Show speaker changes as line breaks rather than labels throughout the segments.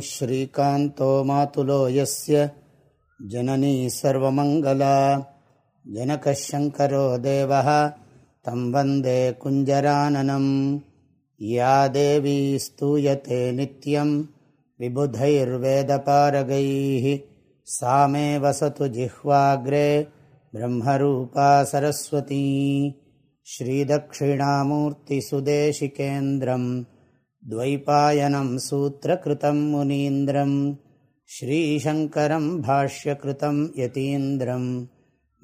श्रीकान्तो मातुलो यस्य जननी सर्वमङ्गला। जनकः शङ्करो देवः तं वन्दे कुञ्जराननम्। या देवी स्तूयते नित्यम् विबुधैर्वेदपारगैः। सा मे वसतु जिह्वाग्रे ब्रह्मरूपा सरस्वती। श्रीदक्षिणामूर्तिसुदेशिकेन्द्रम् द्वैपायनं सूत्रकृतं मुनीन्द्रं श्रीशङ्करं भाष्यकृतं यतीन्द्रं।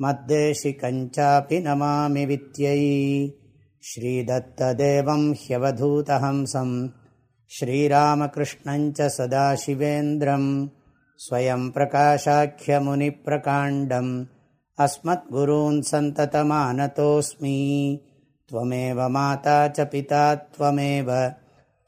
मद्देशिकञ्चापि नमामि वित्यै। श्रीदत्तदेवं ह्यवधूतहंसं। श्रीरामकृष्णञ्च सदाशिवेन्द्रं। स्वयं प्रकाशाख्यमुनिप्रकाण्डम्। अस्मद्गुरून् सन्ततमानतोऽस्मि। त्वमेव माता च पिता त्वमेव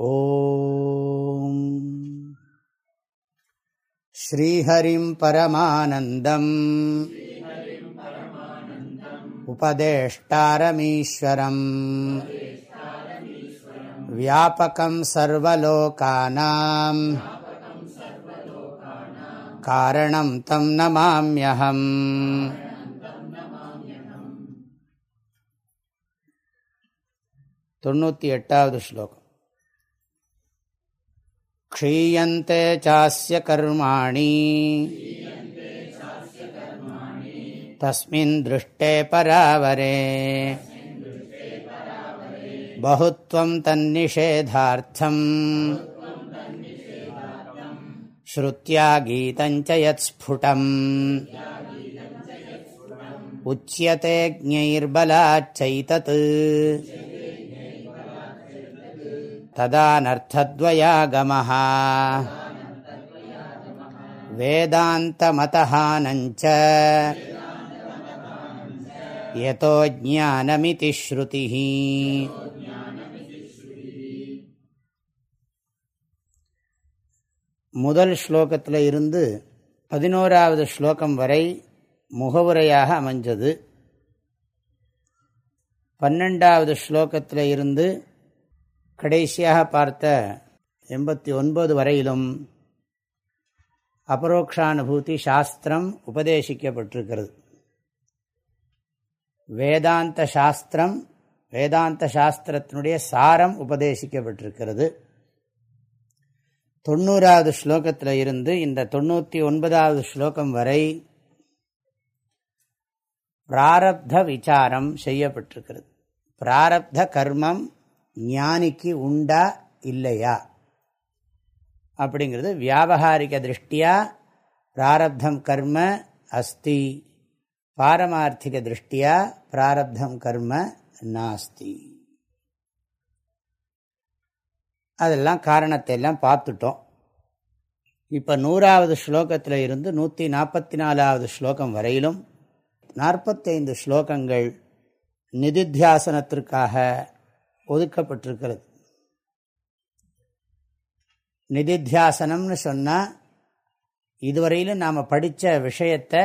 ॐ श्रीहरिं परमानन्दम् उपदेष्टारमीश्वरम् व्यापकं सर्वलोकानां कारणं तं नमाम्यहम् தொண்ணூற்றி எட்டாவது ஸ்லோகம் क्षीयन्ते चास्य कर्माणि तस्मिन् दृष्टे परावरे बहुत्वं तन्निषेधार्थम् श्रुत्या गीतञ्च यत्स्फुटम् उच्यते ज्ञैर्बलाच्चैतत् तदानर्थद्वयागमः वेदान्तमतहानञ्च यतो ज्ञानमिति श्रुतिः முதல் ஸ்லோகத்தில் இருந்து பதினோராவது ஸ்லோகம் வரை முகவுரையாக அமைஞ்சது பன்னெண்டாவது ஸ்லோகத்தில் இருந்து கடைசியாக பார்த்த எண்பத்தி ஒன்பது வரையிலும் அபரோக்ஷானுபூதி சாஸ்திரம் உபதேசிக்கப்பட்டிருக்கிறது. வேதாந்த சாஸ்திரம் வேதாந்த சாஸ்திரத்தினுடைய சாரம் உபதேசிக்கப்பட்டிருக்கிறது. தொண்ணூறாவது ஸ்லோகத்தில் இருந்து இந்த தொண்ணூற்றி ஒன்பதாவது ஸ்லோகம் வரை பிராரப்த விசாரம் செய்யப்பட்டிருக்கிறது. பிராரப்த கர்மம் ஞானிக்கு உண்டா இல்லையா? அப்படிங்கிறது வியாபகாரிக திருஷ்டியா பிராரப்தம் கர்ம அஸ்தி. பாரமார்த்திக திருஷ்டியா பிராரப்தம் கர்ம நாஸ்தி. அதெல்லாம் காரணத்தை எல்லாம் பார்த்துட்டோம். இப்போ நூறாவது ஸ்லோகத்தில் இருந்து நூற்றி நாற்பத்தி நாலாவது ஸ்லோகம் வரையிலும் நாற்பத்தைந்து ஸ்லோகங்கள் நிதித்தியாசனத்திற்காக ஒதுக்கப்பட்டிருக்கிறது. நிதித்தியாசனம்னு சொன்னால் இதுவரையிலும் நாம் படித்த விஷயத்தை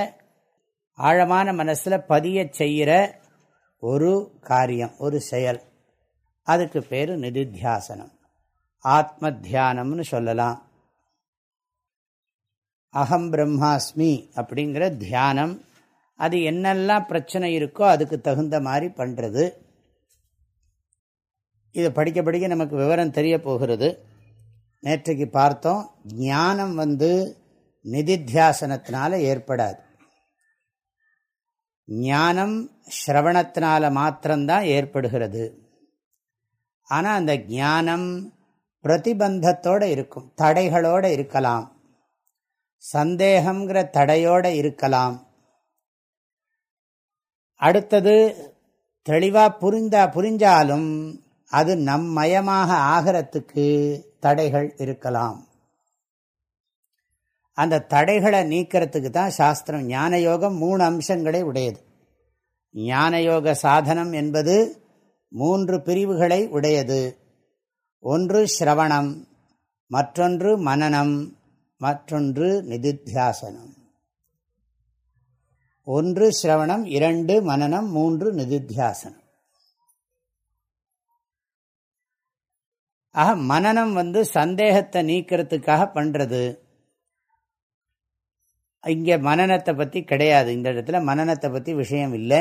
ஆழமான மனசில் பதிய செய்கிற ஒரு காரியம் ஒரு செயல். அதுக்கு பேர் நிதித்தியாசனம். ஆத்ம தியானம்னு சொல்லலாம். அகம் பிரம்மாஸ்மி அப்படிங்கிற தியானம் அது என்னெல்லாம் பிரச்சனை இருக்கோ அதுக்கு தகுந்த மாதிரி பண்ணுறது இதை படிக்க படிக்க நமக்கு விவரம் தெரிய போகிறது. நேற்றைக்கு பார்த்தோம் ஞானம் வந்து நிதித்தியாசனத்தினால ஏற்படாது. ஞானம் ஸ்ரவணத்தினால மாத்திரம்தான் ஏற்படுகிறது. ஆனால் அந்த ஞானம் பிரதிபந்தத்தோடு இருக்கும் தடைகளோடு இருக்கலாம். சந்தேகங்கிற தடையோடு இருக்கலாம். அடுத்தது தெளிவாக புரிந்தா புரிஞ்சாலும் அது நம்மயமாக ஆகிறத்துக்கு தடைகள் இருக்கலாம். அந்த தடைகளை நீக்கிறதுக்கு தான் சாஸ்திரம் ஞான யோகம் மூணு அம்சங்களை உடையது. ஞான யோக சாதனம் என்பது மூன்று பிரிவுகளை உடையது. ஒன்று ஸ்ரவணம் மற்றொன்று மனநம் மற்றொன்று நிதித்தியாசனம். ஒன்று ஸ்ரவணம் இரண்டு மனநம் மூன்று நிதித்தியாசனம். ஆக மனநம் வந்து சந்தேகத்தை நீக்கிறதுக்காக பண்ணுறது இங்கே மனநத்தை பற்றி கிடையாது. இந்த இடத்துல மனநத்தை பற்றி விஷயம் இல்லை.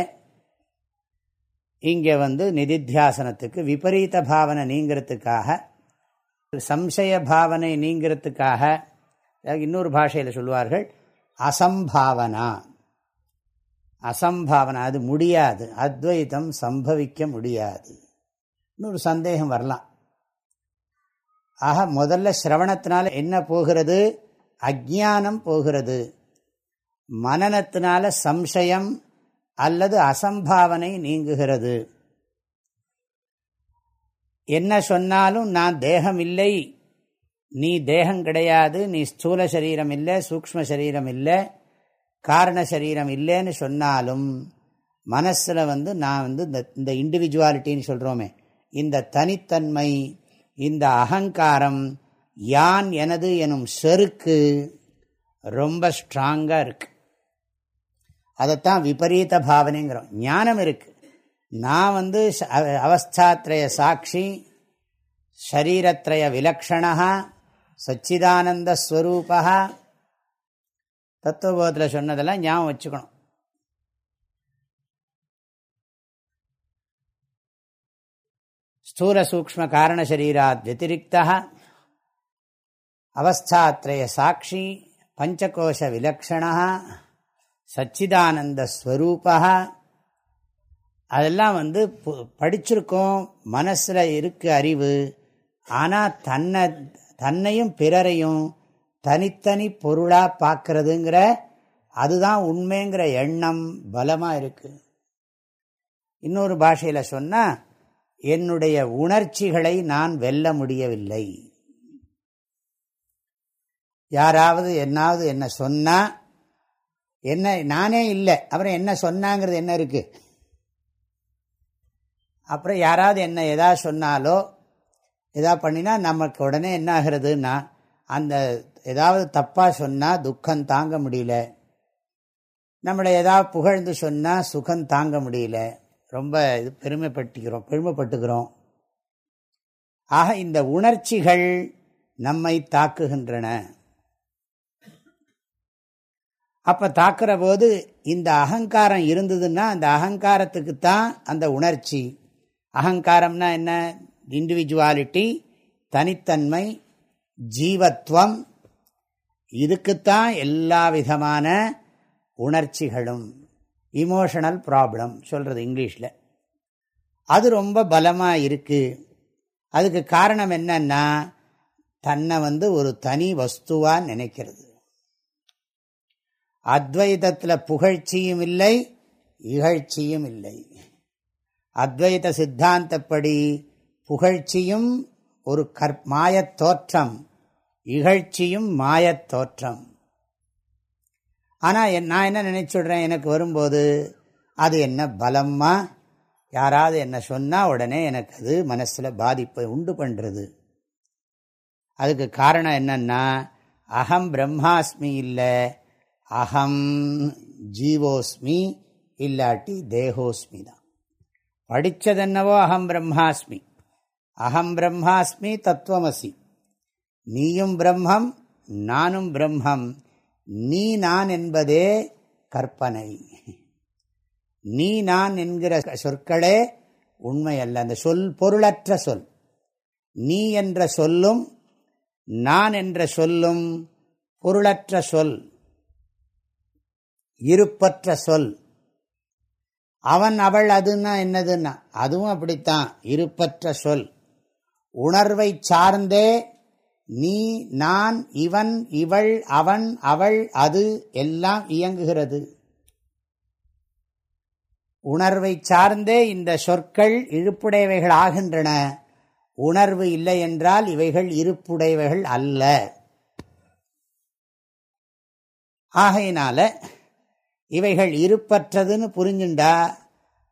இங்கே வந்து நிதித்தியாசனத்துக்கு விபரீத பாவனை நீங்கிறதுக்காக சம்சய பாவனை நீங்கிறதுக்காக இன்னொரு பாஷையில் சொல்லுவார்கள் அசம்பாவனா. அசம்பாவனா அது முடியாது. அத்வைத்தம் சம்பவிக்க முடியாது. இன்னொரு சந்தேகம் வரலாம். ஆக முதல்ல சிரவணத்தினால என்ன போகிறது? அஜானம் போகிறது. மனநத்தினால சம்சயம் அல்லது அசம்பாவனை நீங்குகிறது. என்ன சொன்னாலும் நான் தேகம் இல்லை நீ தேகம் கிடையாது நீ ஸ்தூல சரீரம் இல்லை சூக்ம சரீரம் இல்லை காரண சரீரம் இல்லைன்னு சொன்னாலும் மனசில் வந்து நான் வந்து இந்த இந்த இண்டிவிஜுவாலிட்டின்னு சொல்கிறோமே இந்த தனித்தன்மை இந்த அகங்காரம் யான் எனது எனும் செருக்கு ரொம்ப ஸ்ட்ராங்காக இருக்கு. அதைத்தான் விபரீத பாவனைங்கிறோம். ஞானம் இருக்கு. நான் வந்து அவஸ்தாத்ரய சாட்சி ஷரீரத்ரய விலக்ஷணா சச்சிதானந்த ஸ்வரூபா தத்துவபோதத்தில் சொன்னதெல்லாம் ஞாபகம் வச்சுக்கணும். ஸ்தூல சூக்ம காரண சரீராத் வத்திரிக்தா அவஸ்தாத்ரய சாட்சி பஞ்சகோஷ விலக்ஷணா சச்சிதானந்த ஸ்வரூபா அதெல்லாம் வந்து படிச்சிருக்கோம் மனசில் இருக்கு அறிவு. ஆனால் தன்னை தன்னையும் பிறரையும் தனித்தனி பொருளாக பார்க்கறதுங்கிற அதுதான் உண்மைங்கிற எண்ணம் பலமாக இருக்குது இன்னொரு பாஷையில் சொன்னால் என்னுடைய உணர்ச்சிகளை நான் வெல்ல முடியவில்லை. யாராவது என்னாவது என்ன சொன்னா என்ன நானே இல்லை. அப்புறம் என்ன சொன்னாங்கிறது என்ன இருக்கு? அப்புறம் யாராவது என்ன எதாவது சொன்னாலோ எதா பண்ணினா நமக்கு உடனே என்ன ஆகிறதுன்னா அந்த ஏதாவது தப்பாக சொன்னால் துக்கம் தாங்க முடியல. நம்மளை ஏதாவது புகழ்ந்து சொன்னால் சுகம் தாங்க முடியல. ரொம்ப இது பெருமைப்பட்டுக்கிறோம் பெருமைப்பட்டுக்கிறோம். ஆக இந்த உணர்ச்சிகள் நம்மை தாக்குகின்றன. அப்போ தாக்குற போது இந்த அகங்காரம் இருந்ததுன்னா அந்த அகங்காரத்துக்கு தான் அந்த உணர்ச்சி. அகங்காரம்னா என்ன? இண்டிவிஜுவாலிட்டி தனித்தன்மை ஜீவத்வம். இதுக்குத்தான் எல்லா விதமான உணர்ச்சிகளும். இமோஷனல் ப்ராப்ளம் சொல்கிறது இங்கிலீஷில். அது ரொம்ப பலமாக இருக்குது அதுக்கு காரணம் என்னன்னா தன்னை வந்து ஒரு தனி வஸ்துவாக நினைக்கிறது. அத்வைதத்தில் புகழ்ச்சியும் இல்லை இகழ்ச்சியும் இல்லை. அத்வைத சித்தாந்தப்படி புகழ்ச்சியும் ஒரு கற் மாயத் தோற்றம் இகழ்ச்சியும் மாயத் தோற்றம். ஆனால் நான் என்ன நினைச்சுடுறேன் எனக்கு வரும்போது அது என்ன பலம்மா? யாராவது என்ன சொன்னால் உடனே எனக்கு அது மனசில் பாதிப்பை உண்டு பண்ணுறது அதுக்கு காரணம் என்னன்னா அகம் பிரம்மாஸ்மி இல்லை அகம் ஜீவோஸ்மி இல்லாட்டி தேகோஸ்மி தான். படித்தது என்னவோ அகம் பிரம்மாஸ்மி. அகம் பிரம்மாஸ்மி தத்துவமசி. நீயும் பிரம்மம் நானும் பிரம்மம். நீ நான் என்பதே கற்பனை. நீ நான் என்கிற சொற்களே உண்மை அல்ல. அந்த சொல் பொருளற்ற சொல். நீ என்ற சொல்லும் நான் என்ற சொல்லும் பொருளற்ற சொல். இருப்பற்ற சொல். அவன் அவள் அதுன்னா என்னதுன்னா அதுவும் அப்படித்தான். இருப்பற்ற சொல். உணர்வை சார்ந்தே நீ நான் இவன் இவள் அவன் அவள் அது எல்லாம் இயங்குகிறது. உணர்வை சார்ந்தே இந்த சொற்கள் இழுப்புடையவைகள் ஆகின்றன. உணர்வு இல்லை என்றால் இவைகள் இருப்புடையவைகள் அல்ல. ஆகையினால இவைகள் இருப்பற்றதுன்னு புரிஞ்சுண்டா?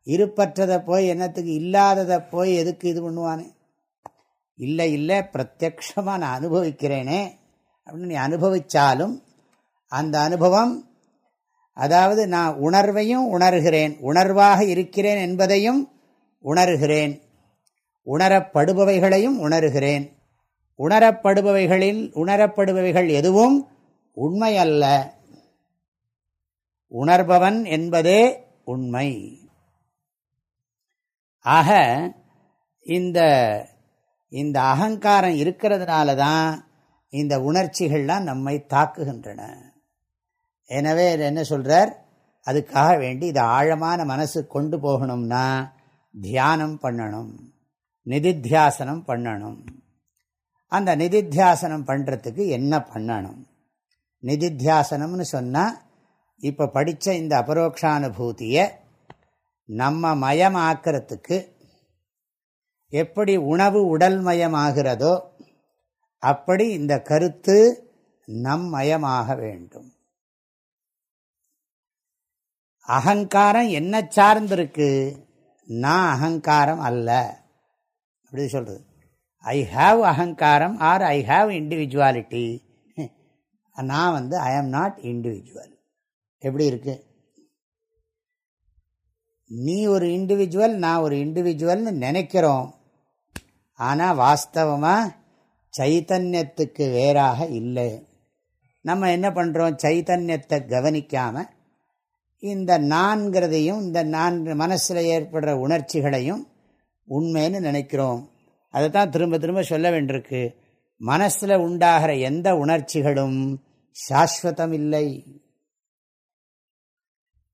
இருப்பற்றதை போய் என்னத்துக்கு இல்லாததை போய் எதுக்கு இது பண்ணுவானே? இல்லை இல்லை பிரத்யக்ஷமாக நான் அனுபவிக்கிறேனே அப்படின்னு நீ அனுபவித்தாலும் அந்த அனுபவம் அதாவது நான் உணர்வையும் உணர்கிறேன் உணர்வாக இருக்கிறேன் என்பதையும் உணர்கிறேன் உணரப்படுபவைகளையும் உணர்கிறேன். உணரப்படுபவைகளில் உணரப்படுபவைகள் எதுவும் உண்மையல்ல உணர்பவன் என்பதே உண்மை. ஆக இந்த இந்த அகங்காரம் இருக்கிறதுனால தான் இந்த உணர்ச்சிகள்லாம் நம்மை தாக்குகின்றன. எனவே என்ன சொல்கிறார் அதுக்காக வேண்டி இதை ஆழமான மனசு கொண்டு போகணும்னா தியானம் பண்ணணும். நிதித்தியாசனம் பண்ணணும். அந்த நிதித்தியாசனம் பண்ணுறதுக்கு என்ன பண்ணணும்? நிதித்தியாசனம்னு சொன்னால் இப்போ படித்த இந்த அபரோக்ஷானுபூதியை நம்ம மயமாக்கிறதுக்கு எப்படி உணவு உடல்மயமாகிறதோ அப்படி இந்த கருத்து நம் மயமாக வேண்டும். அகங்காரம் என்ன சார்ந்திருக்கு? நான் அகங்காரம் அல்ல. அப்படி சொல்கிறது ஐ ஹாவ் அகங்காரம் ஆர் ஐ ஹாவ் இண்டிவிஜுவாலிட்டி நான் வந்து ஐ ஆம் நாட் இண்டிவிஜுவல் எப்படி இருக்கு? நீ ஒரு இண்டிவிஜுவல் நான் ஒரு இண்டிவிஜுவல்னு நினைக்கிறோம். ஆனால் வாஸ்தவமாக சைத்தன்யத்துக்கு வேறாக இல்லை. நம்ம என்ன பண்ணுறோம் சைத்தன்யத்தை கவனிக்காமல் இந்த நான்கிறதையும் இந்த நான் மனசில் ஏற்படுற உணர்ச்சிகளையும் உண்மைன்னு நினைக்கிறோம். அதை தான் திரும்ப திரும்ப சொல்ல வேண்டியிருக்கு. மனசில் உண்டாகிற எந்த உணர்ச்சிகளும் சாஸ்வதம் இல்லை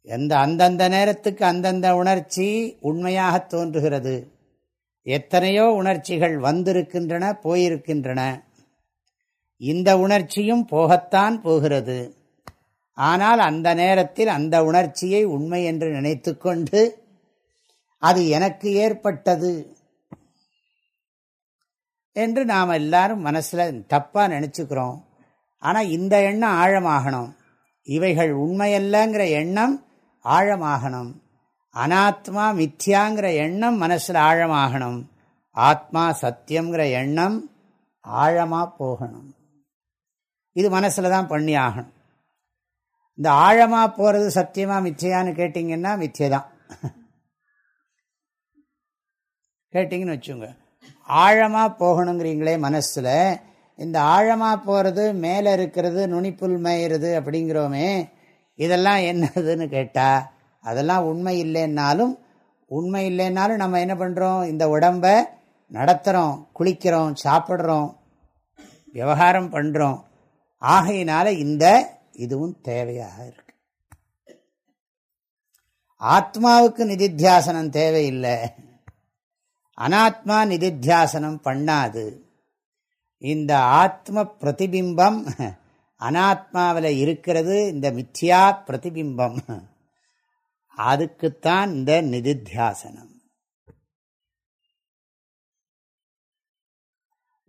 எந்த அந்தந்த நேரத்துக்கு அந்தந்த உணர்ச்சி உண்மையாக தோன்றுகிறது. எத்தனையோ உணர்ச்சிகள் வந்திருக்கின்றன போயிருக்கின்றன. இந்த உணர்ச்சியும் போகத்தான் போகிறது. ஆனால் அந்த நேரத்தில் அந்த உணர்ச்சியை உண்மை என்று நினைத்து கொண்டு அது எனக்கு ஏற்பட்டது என்று நாம் எல்லாரும் மனசில் தப்பாக நினச்சிக்கிறோம். ஆனால் இந்த எண்ணம் ஆழமாகணும். இவைகள் உண்மையல்லங்கிற எண்ணம் ஆழமாகணும். அனாத்மா மித்யாங்கிற எண்ணம் மனசில் ஆழமாகணும். ஆத்மா சத்தியங்கிற எண்ணம் ஆழமாக போகணும். இது மனசில் தான் பண்ணி ஆகணும். இந்த ஆழமாக போகிறது சத்தியமாக மிச்சையான்னு கேட்டிங்கன்னா மிச்சைதான் கேட்டிங்கன்னு வச்சுங்க ஆழமாக போகணுங்கிறீங்களே மனசில் இந்த ஆழமாக போகிறது மேலே இருக்கிறது நுனிப்புல் மேயிறது அப்படிங்கிறோமே இதெல்லாம் என்னதுன்னு கேட்டால் அதெல்லாம் உண்மை இல்லைன்னாலும் உண்மை இல்லைன்னாலும் நம்ம என்ன பண்ணுறோம் இந்த உடம்பை நடத்துகிறோம் குளிக்கிறோம் சாப்பிட்றோம் விவகாரம் பண்ணுறோம் ஆகையினால இந்த இதுவும் தேவையாக இருக்கு. ஆத்மாவுக்கு நிதித்தியாசனம் தேவையில்லை. அனாத்மா நிதித்தியாசனம் பண்ணாது. இந்த ஆத்ம பிரதிபிம்பம் அனாத்மாவில் இருக்கிறது இந்த மித்யா பிரதிபிம்பம். அதுக்குத்தான் இந்த நிதித்தியாசனம்.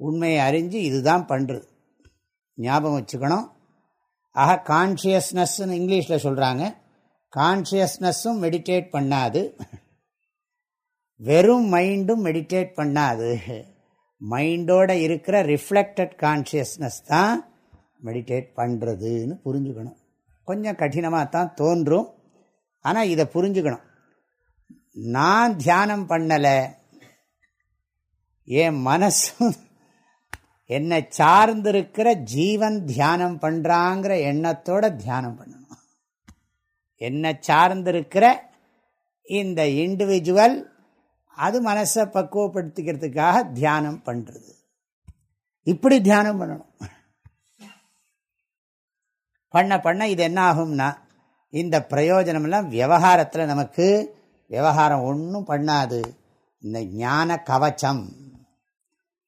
உண்மையை அறிஞ்சு இதுதான் பண்ணுறது ஞாபகம் வச்சுக்கணும். ஆக கான்ஷியஸ்னஸ்ன்னு இங்கிலீஷில் சொல்கிறாங்க கான்ஷியஸ்னஸும் மெடிடேட் பண்ணாது. வெறும் மைண்டும் மெடிடேட் பண்ணாது. மைண்டோட இருக்கிற ரிஃப்ளெக்டட் கான்ஷியஸ்னஸ் தான் மெடிடேட் பண்ணுறதுன்னு புரிஞ்சுக்கணும். கொஞ்சம் கடினமாக தான் தோன்றும். ஆனால் இதை புரிஞ்சுக்கணும். நான் தியானம் பண்ணலை. என் மனசும் என்னை சார்ந்திருக்கிற ஜீவன் தியானம் பண்ணுறாங்கிற எண்ணத்தோட தியானம் பண்ணணும். என்னை சார்ந்திருக்கிற இந்த இண்டிவிஜுவல் அது மனசை பக்குவப்படுத்திக்கிறதுக்காக தியானம் பண்ணுறது இப்படி தியானம் பண்ணணும். பண்ண பண்ண இது என்ன ஆகும்னா இந்த பிரயோஜனம்லாம் விவகாரத்தில் நமக்கு விவகாரம் ஒன்றும் பண்ணாது. இந்த ஞான கவச்சம்.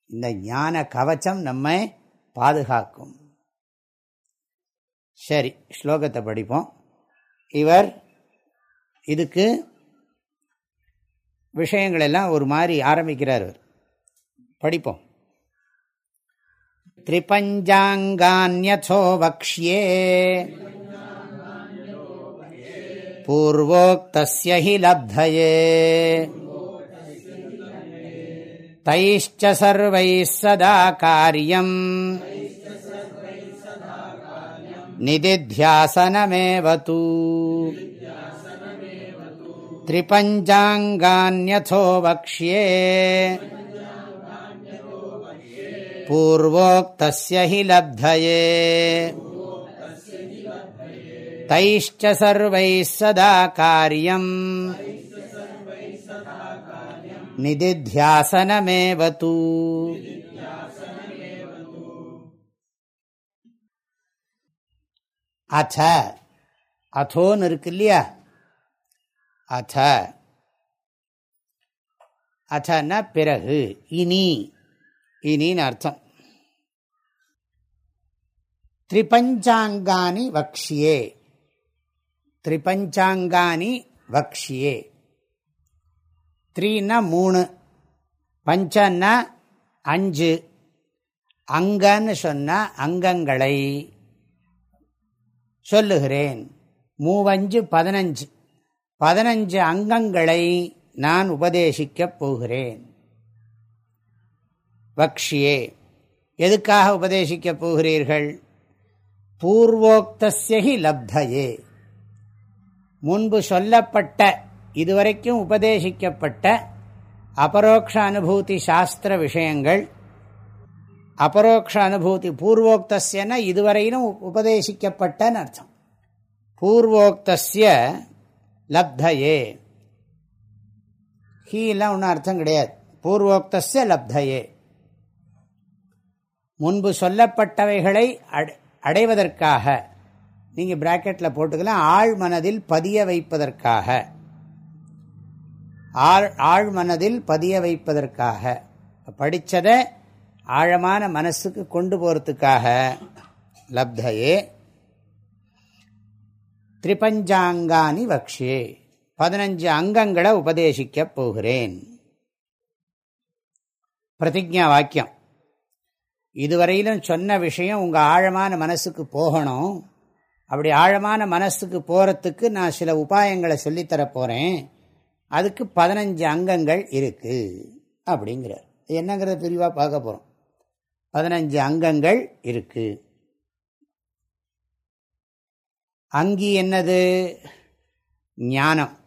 இந்த ஞான கவச்சம் நம்மை பாதுகாக்கும். சரி ஸ்லோகத்தை படிப்போம். இவர் இதுக்கு விஷயங்களெல்லாம் ஒரு மாதிரி ஆரம்பிக்கிறார் இவர். படிப்போம். திரிபஞ்சாங்கான்யோ வக்ஷியே. पूर्वोक्तस्य हि लब्धये तैश्च सर्वैः सदा कार्यम् निदिध्यासनमेव तु त्रिपञ्चाङ्गान्यथो वक्ष्ये पूर्वोक्तस्य हि लब्धये தைஷ்ட சர்வை சதா காரியம் நிதித்தியாசனமேவது அத அதோன்னு இருக்கு இல்லையா அத அத்தன்னா பிறகு இனி இனின்னு அர்த்தம் திரிபஞ்சாங்கானி வக்ஷியே திரிபஞ்சாங்கானி வக்ஷியே. த்ரீன்னா மூணு பஞ்சன்னா அஞ்சு அங்கன்னு சொன்ன அங்கங்களை. சொல்லுகிறேன் மூவஞ்சு பதினஞ்சு. பதினஞ்சு அங்கங்களை நான் உபதேசிக்கப் போகிறேன். வக்ஷியே எதுக்காக உபதேசிக்கப் போகிறீர்கள்? பூர்வோக்தஸ்யகி லப்தையே. முன்பு சொல்லப்பட்ட இதுவரைக்கும் உபதேசிக்கப்பட்ட அபரோக்ஷ அனுபூதி சாஸ்திர விஷயங்கள் அபரோக்ஷ அனுபூதி பூர்வோக்தஸ்யன இதுவரையிலும் உபதேசிக்கப்பட்டன்னு அர்த்தம். பூர்வோக்தஸ்ய லப்தையே. ஹீலாம் ஒன்றும் அர்த்தம் கிடையாது. பூர்வோக்தஸ்ய லப்தையே. முன்பு சொல்லப்பட்டவைகளை அடைவதற்காக நீங்கள் பிராக்கெட்டில் போட்டுக்கலாம். ஆழ் மனதில் பதிய வைப்பதற்காக. ஆழ் ஆழ் மனதில் பதிய வைப்பதற்காக. படித்ததை ஆழமான மனசுக்கு கொண்டு போகிறதுக்காக லப்தையே. திரிபஞ்சாங்கானி வக்ஷே. பதினஞ்சு அங்கங்களை உபதேசிக்கப் போகிறேன். பிரதிஜா வாக்கியம். இதுவரையிலும் சொன்ன விஷயம் உங்கள் ஆழமான மனசுக்கு போகணும். அப்படி ஆழமான மனசுக்கு போகிறதுக்கு நான் சில உபாயங்களை சொல்லித்தர போகிறேன் அதுக்கு பதினஞ்சு அங்கங்கள் இருக்குது அப்படிங்கிறார். என்னங்கிறத பிரிவாக பார்க்க போகிறோம் பதினஞ்சு அங்கங்கள் இருக்குது அங்கி என்னது? ஞானம்.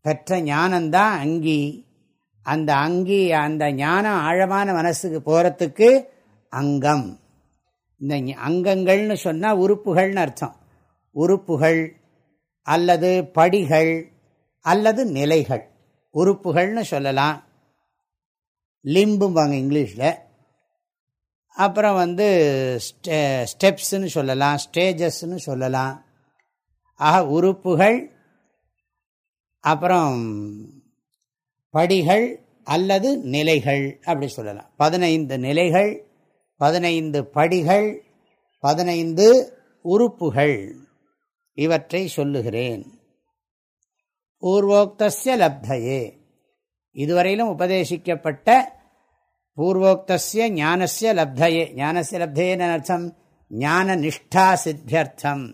பெற்ற ஞானம்தான் அங்கி. அந்த அங்கி அந்த ஞானம் ஆழமான மனசுக்கு போகிறதுக்கு அங்கம். இந்த அங்கங்கள்னு சொன்னால் உறுப்புகள்னு அர்த்தம். உறுப்புகள் அல்லது படிகள் அல்லது நிலைகள். உறுப்புகள்னு சொல்லலாம். லிம்பும்பாங்க இங்கிலீஷில். அப்புறம் வந்து ஸ்டெ ஸ்டெப்ஸுன்னு சொல்லலாம். ஸ்டேஜஸ்ன்னு சொல்லலாம். ஆக உறுப்புகள் அப்புறம் படிகள் அல்லது நிலைகள் அப்படி சொல்லலாம். பதினைந்து நிலைகள் பதினைந்து படிகள் பதினைந்து உறுப்புகள். இவற்றை சொல்லுகிறேன். பூர்வோக்தஸ்ய லப்தையே. இதுவரையிலும் உபதேசிக்கப்பட்ட பூர்வோக்தஸ்ய ஞானஸ்ய லப்தையே. ஞானஸ்ய லப்தையேன்னு அர்த்தம்? ஞான நிஷ்டா சித்தியர்த்தம்.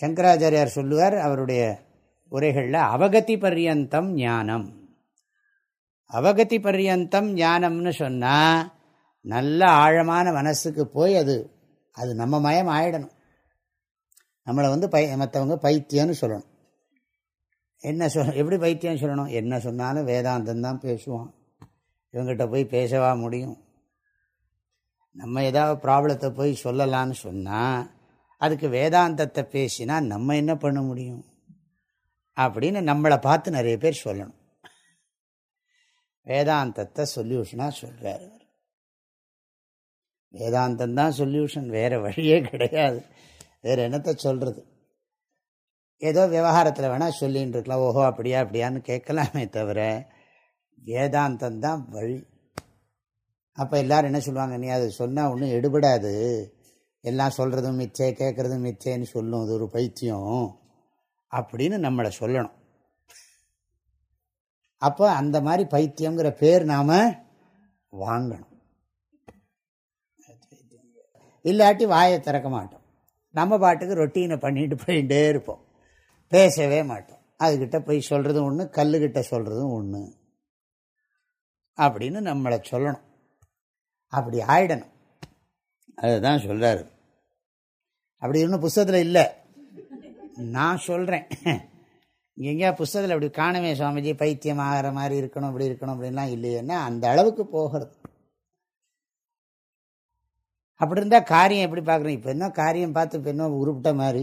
சங்கராச்சாரியார் சொல்லுவார் அவருடைய உரைகளில் அவகதி பர்யந்தம் ஞானம். அவகதி பர்யந்தம் ஞானம்னு சொன்னால் நல்ல ஆழமான மனசுக்கு போய் அது அது நம்ம மயம் ஆயிடணும். நம்மளை வந்து பை மற்றவங்க பைத்தியம்னு சொல்லணும். என்ன சொல் எப்படி பைத்தியம் சொல்லணும்? என்ன சொன்னாலும் வேதாந்தம் தான் பேசுவான். இவங்ககிட்ட போய் பேசவா முடியும். நம்ம ஏதாவது ப்ராப்ளத்தை போய் சொல்லலான்னு சொன்னால் அதுக்கு வேதாந்தத்தை பேசினா நம்ம என்ன பண்ண முடியும்? அப்படின்னு நம்மளை பார்த்து நிறைய பேர் சொல்லணும். வேதாந்தத்தை சொல்யூஷனாக சொல்கிறார் வேதாந்தம் தான் சொல்யூஷன் வேறு வழியே கிடையாது. வேறு என்னத்தை சொல்கிறது ஏதோ விவகாரத்தில் வேணால் சொல்லின்னு இருக்கலாம். ஓஹோ அப்படியா அப்படியான்னு கேட்கலாமே தவிர வேதாந்தம் தான் வழி. அப்போ எல்லோரும் என்ன சொல்லுவாங்க? நீ அது சொன்னால் ஒன்றும் எடுபடாது. எல்லாம் சொல்கிறதும் மிச்சே கேட்குறதும் மிச்சேன்னு சொல்லும். அது ஒரு பைத்தியம். அப்படின்னு நம்மளை சொல்லணும். அப்போ அந்த மாதிரி பைத்தியங்கிற பேர் நாம் வாங்கணும். இல்லாட்டி வாயை திறக்க மாட்டோம். நம்ம பாட்டுக்கு ரொட்டீனை பண்ணிட்டு போயிட்டே இருப்போம். பேசவே மாட்டோம். அதுக்கிட்ட போய் சொல்கிறதும் ஒன்று கல்லுக்கிட்ட சொல்கிறதும் ஒன்று அப்படின்னு நம்மளை சொல்லணும். அப்படி ஆயிடணும். அதுதான் சொல்கிறாரு அப்படி இன்னும் புஸ்தகத்தில் இல்லை. நான் சொல்கிறேன் எங்கேயா புஸ்தகத்தில் அப்படி காணவே சுவாமிஜி பைத்தியம் ஆகிற மாதிரி இருக்கணும் இப்படி இருக்கணும் அப்படின்லாம் இல்லையேன்னா அந்த அளவுக்கு போகிறது. அப்படி இருந்தால் காரியம் எப்படி பார்க்குறோம் இப்போ என்ன காரியம் பார்த்து இப்போ என்ன உருப்பிட்ட மாதிரி.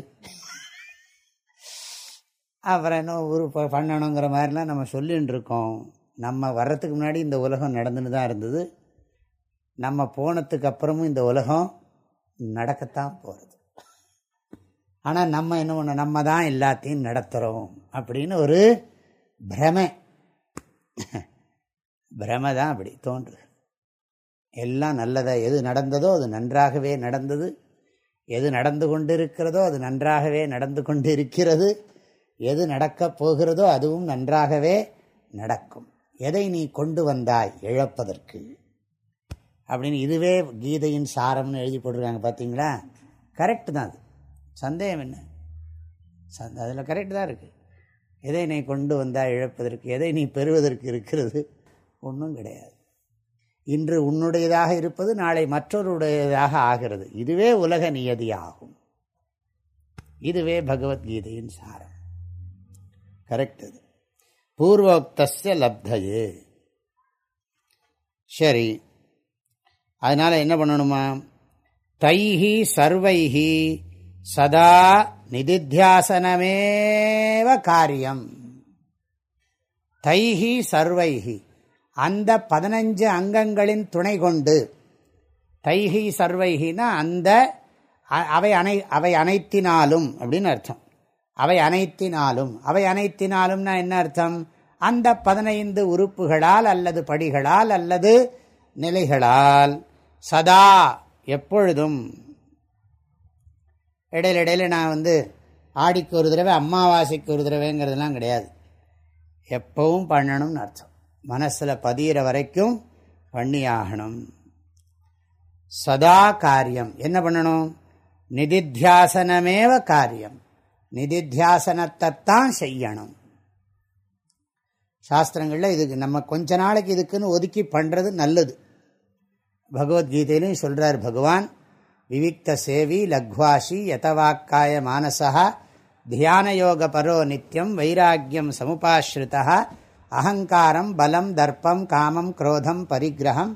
அப்புறம் என்ன உரு பண்ணணுங்கிற மாதிரிலாம் நம்ம சொல்லின்னு இருக்கோம் நம்ம வர்றதுக்கு முன்னாடி இந்த உலகம் நடந்துன்னு தான் இருந்தது. நம்ம போனதுக்கு அப்புறமும் இந்த உலகம் நடக்கத்தான் போகிறது ஆனால் நம்ம என்ன ஒன்று நம்ம தான் எல்லாத்தையும் நடத்துகிறோம் அப்படின்னு ஒரு பிரமை. பிரமை தான் அப்படி தோன்றுது. எல்லாம் நல்லதாக எது நடந்ததோ அது நன்றாகவே நடந்தது. எது நடந்து கொண்டு இருக்கிறதோ அது நன்றாகவே நடந்து கொண்டு இருக்கிறது எது நடக்கப் போகிறதோ அதுவும் நன்றாகவே நடக்கும். எதை நீ கொண்டு வந்தாய் இழப்பதற்கு? அப்படின்னு இதுவே கீதையின் சாரம்னு எழுதி போட்டிருக்காங்க பார்த்தீங்களா கரெக்டு தான் அது. சந்தேகம் என்ன? சந்த அதில் கரெக்டு தான் இருக்குது எதை நீ கொண்டு வந்தால் இழப்பதற்கு? எதை நீ பெறுவதற்கு இருக்கிறது? ஒன்றும் கிடையாது. இன்று உன்னுடையதாக இருப்பது நாளை மற்றொருடையதாக ஆகிறது. இதுவே உலக நியதியாகும். இதுவே பகவத்கீதையின் சாரம். கரெக்ட் அது. பூர்வோக்தஸ்ய லப்தையே. சரி. அதனால் என்ன பண்ணணுமா? தைஹி சர்வைஹி சதா நிதித்தியாசனமேவ காரியம். தைஹி சர்வைஹி. அந்த பதினஞ்சு அங்கங்களின் துணை கொண்டு. தைஹி சர்வைகினா அந்த அவை அனை அவை அனைத்தினாலும் அப்படின்னு அர்த்தம். அவை அனைத்தினாலும். அவை அனைத்தினாலும்னா என்ன அர்த்தம்? அந்த பதினைந்து உறுப்புகளால் அல்லது படிகளால் அல்லது நிலைகளால். சதா எப்பொழுதும். இடையில இடையில நான் வந்து ஆடிக்கு ஒரு தடவை அமாவாசைக்கு ஒரு தடவைங்கிறதுலாம் கிடையாது. எப்பவும் பண்ணணும்னு அர்த்தம். மனசில் பதிகிற வரைக்கும் பண்ணியாகணும். சதா காரியம். என்ன பண்ணணும்? நிதித்தியாசனமேவ காரியம். நிதித்தியாசனத்தைத்தான் செய்யணும். சாஸ்திரங்களில் இதுக்கு நம்ம கொஞ்ச நாளைக்கு இதுக்குன்னு ஒதுக்கி பண்ணுறது நல்லது. பகவத்கீதையிலையும் சொல்கிறார் பகவான் விவிக்த சேவி லக்வாஷி யதவாக்காய மானசா தியான யோக பரோ நித்தியம் வைராக்கியம் சமுபாஸ்ருதா அகங்காரம் பலம் தர்ப்பம் காமம் குரோதம் பரிகிரகம்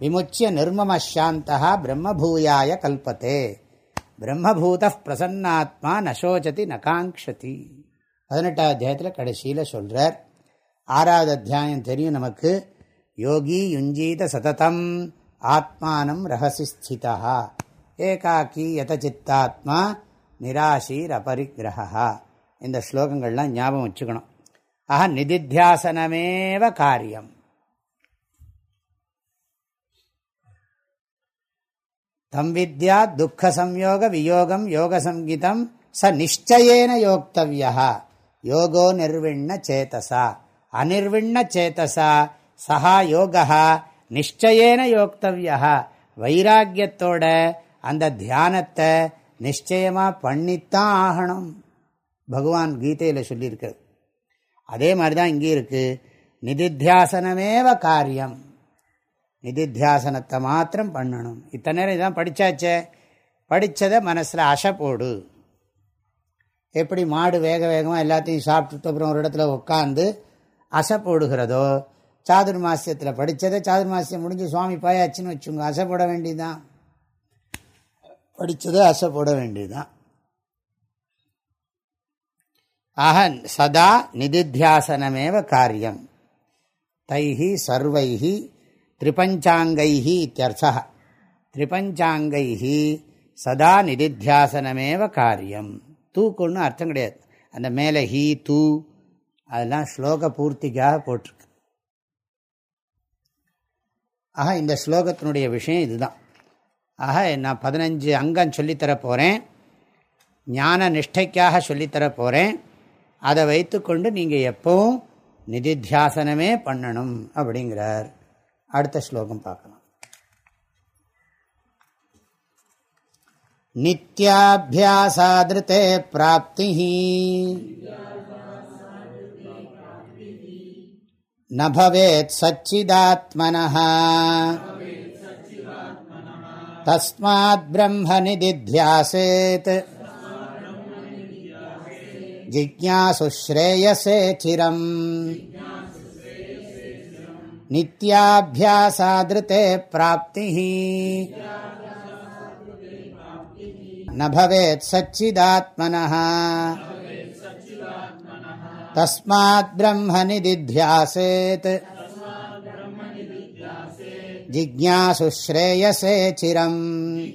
விமுச்சிய நிர்மமசாந்தா பிரம்மபூயாய கல்பத்தே. பிரம்மபூத பிரசன்னாத்மா நசோச்சதி நகாங்ஷதி பதினெட்டாவது அத்தியாயத்தில் கடைசியில் சொல்கிறார் ஆறாவது அத்தியாயம் தெரியும் நமக்கு. யோகி யுஞ்சீத சததம் ஆத்மானம் ரகசி ஸ்திதா ஏகாக்கி யதச்சித்தாத்மா நிராசீர் அபரிக்கிரகா இந்த ஸ்லோகங்கள்லாம் ஞாபகம் வச்சுக்கணும். ஆக நிதித்தியாசனமேவ காரியம். தம் வித்யா துக்க சம்யோக வியோகம் யோக சங்கீதம் ச நிச்சயேன யோக்தவியா யோகோ நிர்விண்ண சேதசா. அனிர்விண்ண சேதசா. சஹா யோகா நிச்சயேன யோக்தவியா வைராக்கியத்தோட அந்த தியானத்தை நிச்சயமாக பண்ணித்தான் ஆகணும். பகவான் கீதையில் சொல்லியிருக்கிறது அதே மாதிரி தான் இங்கே இருக்குது நிதித்தியாசனமேவ காரியம். நிதித்தியாசனத்தை மாத்திரம் பண்ணணும். இத்தனை நேரம் இதான் படித்தாச்சே படித்ததை மனசில் அசை போடு. எப்படி மாடு வேக வேகமாக எல்லாத்தையும் சாப்பிட்டுட்டு அப்புறம் ஒரு இடத்துல உட்காந்து அசை போடுகிறதோ சாதுர்மாசியத்தில் படித்ததை சாதுர்மாசியம் முடிஞ்சு சுவாமி பாயாச்சுன்னு வச்சுங்க அசை போட வேண்டியதுதான். படித்ததை அசை போட வேண்டியதுதான். ஆக சதா நிதித்தியாசனமேவ காரியம். தைஹி சர்வைஹி திரிபஞ்சாங்கைஹி இத்தியர்த்தா திரிபஞ்சாங்கைஹி சதா நிதித்தியாசனமேவ காரியம். தூக்குன்னு அர்த்தம் கிடையாது. அந்த மேலே ஹீ தூ அதெல்லாம் ஸ்லோக பூர்த்திக்காக போட்டிருக்கு. ஆக இந்த ஸ்லோகத்தினுடைய விஷயம் இதுதான். ஆக நான் பதினஞ்சு அங்கம் சொல்லித்தர போகிறேன் ஞான நிஷ்டைக்காக சொல்லித்தர போகிறேன் அதை வைத்து கொண்டு நீங்கள் எப்பவும் நிதித்தியாசனமே பண்ணணும் அப்படிங்கிறார். அடுத்த ஸ்லோகம் பார்க்கலாம். நித்யாபியாசாதிருத்தே பிராப்தி நபவேத் சச்சிதாத்மன தஸ்மாத் பிரம்ம நிதித்தியாசேத். जिज्ञासुश्रेयसे चिरम्। नित्याभ्यासादृते प्राप्तिः। न भवेत् सच्चिदात्मनः। तस्मात् ब्रह्मनिदिध्यासेत्। जिज्ञासुश्रेयसे चिरम्।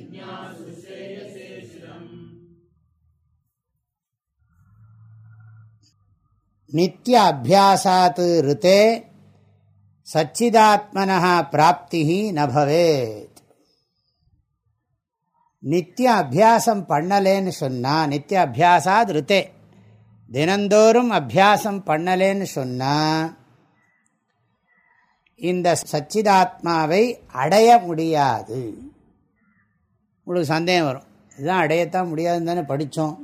நித்திய அபியாசாத் ரித்தே சச்சிதாத்மனா பிராப்தி நபவேத். நித்திய அபியாசம் பண்ணலேன்னு சொன்னால் நித்திய அபியாசாத் ரித்தே தினந்தோறும் அபியாசம் பண்ணலேன்னு சொன்னால் இந்த சச்சிதாத்மாவை அடைய முடியாது. உங்களுக்கு சந்தேகம் வரும். இதுதான் அடையத்தான் முடியாதுன்னு தானே படித்தோம்.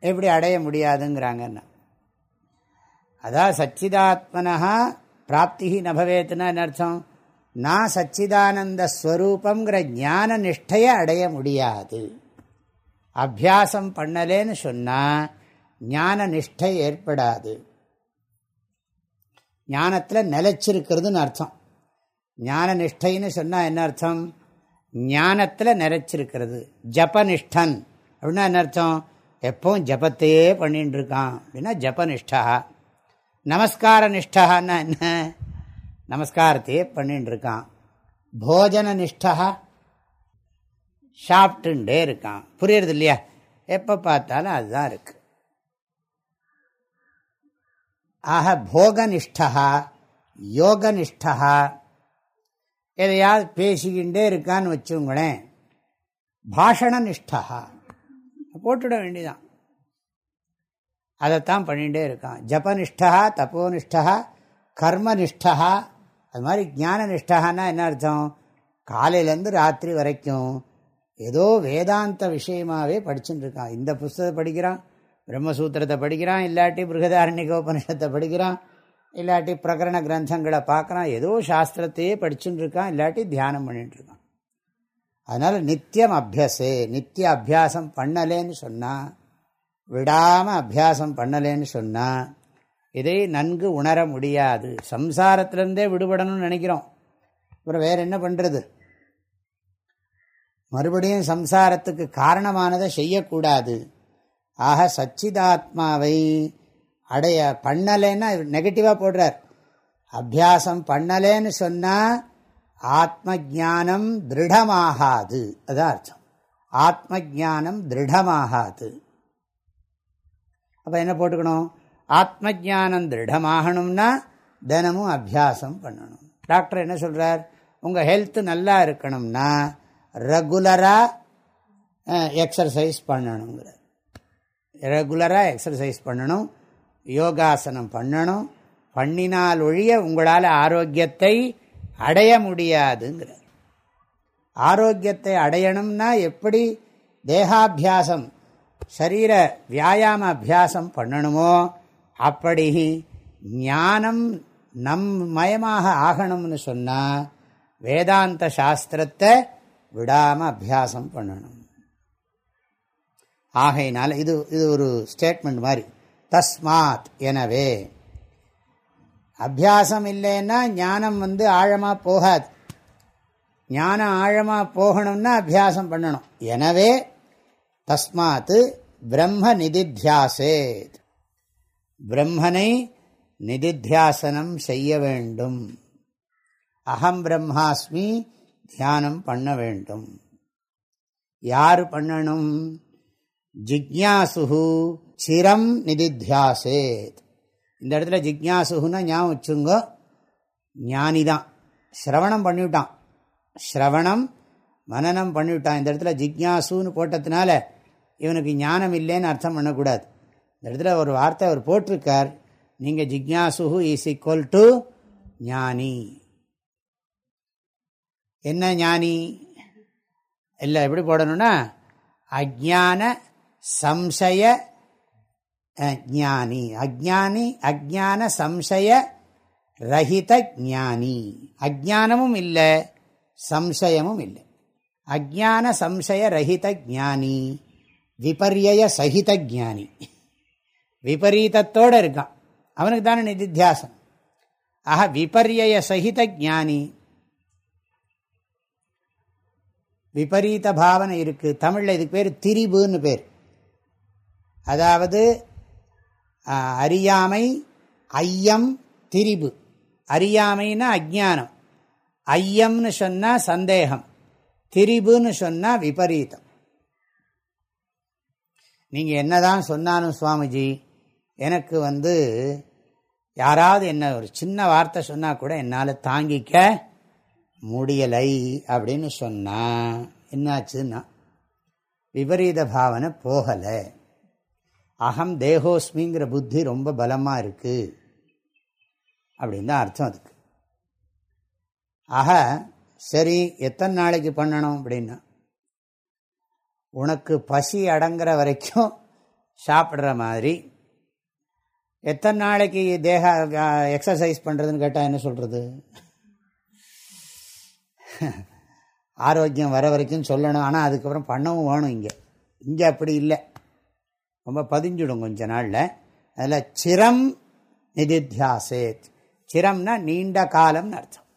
எப்படி அடைய முடியாதுங்கிறாங்கன்னா அதான் சச்சிதாத்மனா பிராப்தி நபவேத்துனா என்ன அர்த்தம்? நான் சச்சிதானந்த ஸ்வரூபங்கிற ஞான நிஷ்டையை அடைய முடியாது. அபியாசம் பண்ணலேன்னு சொன்னால் ஞான நிஷ்டை ஏற்படாது. ஞானத்தில் நிலைச்சிருக்கிறதுன்னு அர்த்தம். ஞான நிஷ்டைன்னு சொன்னால் என்ன அர்த்தம்? ஞானத்தில் நிலைச்சிருக்கிறது. ஜபனிஷ்டன் அப்படின்னா என்ன அர்த்தம்? எப்பவும் ஜபத்தையே பண்ணிட்டு இருக்கான். அப்படின்னா ஜபனிஷ்டா நமஸ்கார நிஷ்டகான்னா என்ன நமஸ்காரத்தையே பண்ணிட்டு இருக்கான் போஜன நிஷ்டா சாப்பிட்டுண்டே இருக்கான். புரியுறது இல்லையா எப்போ பார்த்தாலும் அதுதான் இருக்கு. ஆக போகனிஷ்டா யோகனிஷ்டா எதையாவது பேசிக்கிண்டே இருக்கான்னு வச்சுங்களேன். பாஷண நிஷ்டா போட்டுட வேண்டியதான் அதைத்தான் பண்ணிகிட்டே இருக்கான். ஜபனிஷ்டா தப்போனிஷ்டா கர்மனிஷ்டா அது மாதிரி ஞான நிஷ்டான்னா என்ன அர்த்தம்? காலையிலேருந்து ராத்திரி வரைக்கும் ஏதோ வேதாந்த விஷயமாகவே படிச்சுட்டு இருக்கான். இந்த புஸ்தகத்தை படிக்கிறான் பிரம்மசூத்திரத்தை படிக்கிறான் இல்லாட்டி பிருகதாரண்யகோபனிஷத்தை படிக்கிறான் இல்லாட்டி பிரகரண கிரந்தங்களை பார்க்குறான் ஏதோ சாஸ்திரத்தையே படிச்சுட்டு இருக்கான் இல்லாட்டி தியானம் பண்ணிட்டு இருக்கான். அதனால் நித்தியம் அபியசே நித்திய அபியாசம் பண்ணலேன்னு சொன்னால் விடாமல் அபியாசம் பண்ணலேன்னு சொன்னால் இதை நன்கு உணர முடியாது. சம்சாரத்திலேருந்தே விடுபடணும்னு நினைக்கிறோம். அப்புறம் வேறு என்ன பண்ணுறது மறுபடியும் சம்சாரத்துக்கு காரணமானதை செய்யக்கூடாது. ஆக சச்சிதாத்மாவை அடைய பண்ணலைன்னா நெகட்டிவாக போடுறார். அபியாசம் பண்ணலேன்னு சொன்னால் ஆத்ம ஜானம் திருடமாகாது. அதான் அர்த்தம். ஆத்ம ஜானம் திருடமாகாது. அப்போ என்ன போட்டுக்கணும்? ஆத்ம ஜானம் திருடமாகணும்னா தினமும் அபியாசம் பண்ணணும். டாக்டர் என்ன சொல்கிறார் உங்கள் ஹெல்த்து நல்லா இருக்கணும்னா ரெகுலராக எக்ஸசைஸ் பண்ணணுங்கிறார். ரெகுலராக எக்ஸசைஸ் பண்ணணும் யோகாசனம் பண்ணணும் பண்ணினால் ஒழிய உங்களால் ஆரோக்கியத்தை அடைய முடியாதுங்கிறார். ஆரோக்கியத்தை அடையணும்னா எப்படி? தேகாபியாசம். சரீர வியாயாம அபியாசம் பண்ணணுமோ அப்படி ஞானம் நம் மயமாக ஆகணும்னு சொன்னால் வேதாந்த சாஸ்திரத்தை விடாமல் அபியாசம் பண்ணணும். ஆகையினால் இது இது ஒரு ஸ்டேட்மெண்ட் மாதிரி. தஸ்மாத் எனவே அபியாசம் இல்லைன்னா ஞானம் வந்து ஆழமாக போகாது. ஞானம் ஆழமாக போகணும்னா அபியாசம் பண்ணணும். எனவே தஸ்மாத் பிரம்ம நிதித்தியாசேத் பிரம்மனை நிதித்தியாசனம் செய்ய வேண்டும். அகம் பிரம்மாஸ்மி தியானம் பண்ண வேண்டும். யார் பண்ணணும்? ஜிக்யாசு சிரம் நிதித்தியாசேத். இந்த இடத்துல ஜிக்யாசுன்னா ஞாபகம் வச்சுங்கோ. ஞானிதான். சிரவணம் பண்ணிவிட்டான். ஸ்ரவணம் மனநம் பண்ணிவிட்டான். இந்த இடத்துல ஜிக்யாசுன்னு போட்டதுனால இவனுக்கு ஞானம் இல்லைன்னு அர்த்தம் பண்ணக்கூடாது. இந்த இடத்துல ஒரு வார்த்தை அவர் போட்டிருக்கார். நீங்கள் ஜிக்யாசு இஸ் ஈக்குவல் டு ஞானி. என்ன ஞானி? இல்லை எப்படி போடணும்னா அஜான சம்சய ஞானி. அஜானி அஜான சம்சய ரஹித ஞானி. அஜானமும் இல்லை சம்சயமும் இல்லை. அஜான சம்சய ரஹித ஞானி. விபரிய சகித ஜானி விபரீதத்தோடு இருக்கான். அவனுக்கு தானே நிதித்தியாசம் ஆக விபரிய சகித ஜானி விபரீத பாவனை இருக்கு. தமிழில் இதுக்கு பேர் திரிபுன்னு பேர். அதாவது அறியாமை ஐயம் திரிபு. அறியாமைன்னா அஜானம் ஐயம்னு சொன்னால் சந்தேகம். திரிபுன்னு சொன்னால் விபரீதம். நீங்கள் என்னதான் சொன்னாலும் சுவாமிஜி எனக்கு வந்து யாராவது என்ன ஒரு சின்ன வார்த்தை சொன்னால் கூட என்னால் தாங்கிக்க முடியலை அப்படின்னு சொன்னால் என்னாச்சுன்னா விபரீத பாவனை போகலை. அகம் தேகோஸ்மிங்கிற புத்தி ரொம்ப பலமாக இருக்குது அப்படின்னு தான் அர்த்தம் அதுக்கு. ஆக சரி எத்தனை நாளைக்கு பண்ணணும் அப்படின்னா உனக்கு பசி அடங்குற வரைக்கும் சாப்பிட்ற மாதிரி. எத்தனை நாளைக்கு தேக எக்ஸசைஸ் பண்ணுறதுன்னு கேட்டால் என்ன சொல்கிறது ஆரோக்கியம் வர வரைக்கும் சொல்லணும். ஆனால் அதுக்கப்புறம் பண்ணவும் வேணும் இங்கே. இங்கே அப்படி இல்லை. ரொம்ப பதிஞ்சிடும் கொஞ்ச நாளில். அதில் சிரம் நிதித்தியாசேத். சிரம்னா நீண்ட காலம்னு அர்த்தம்.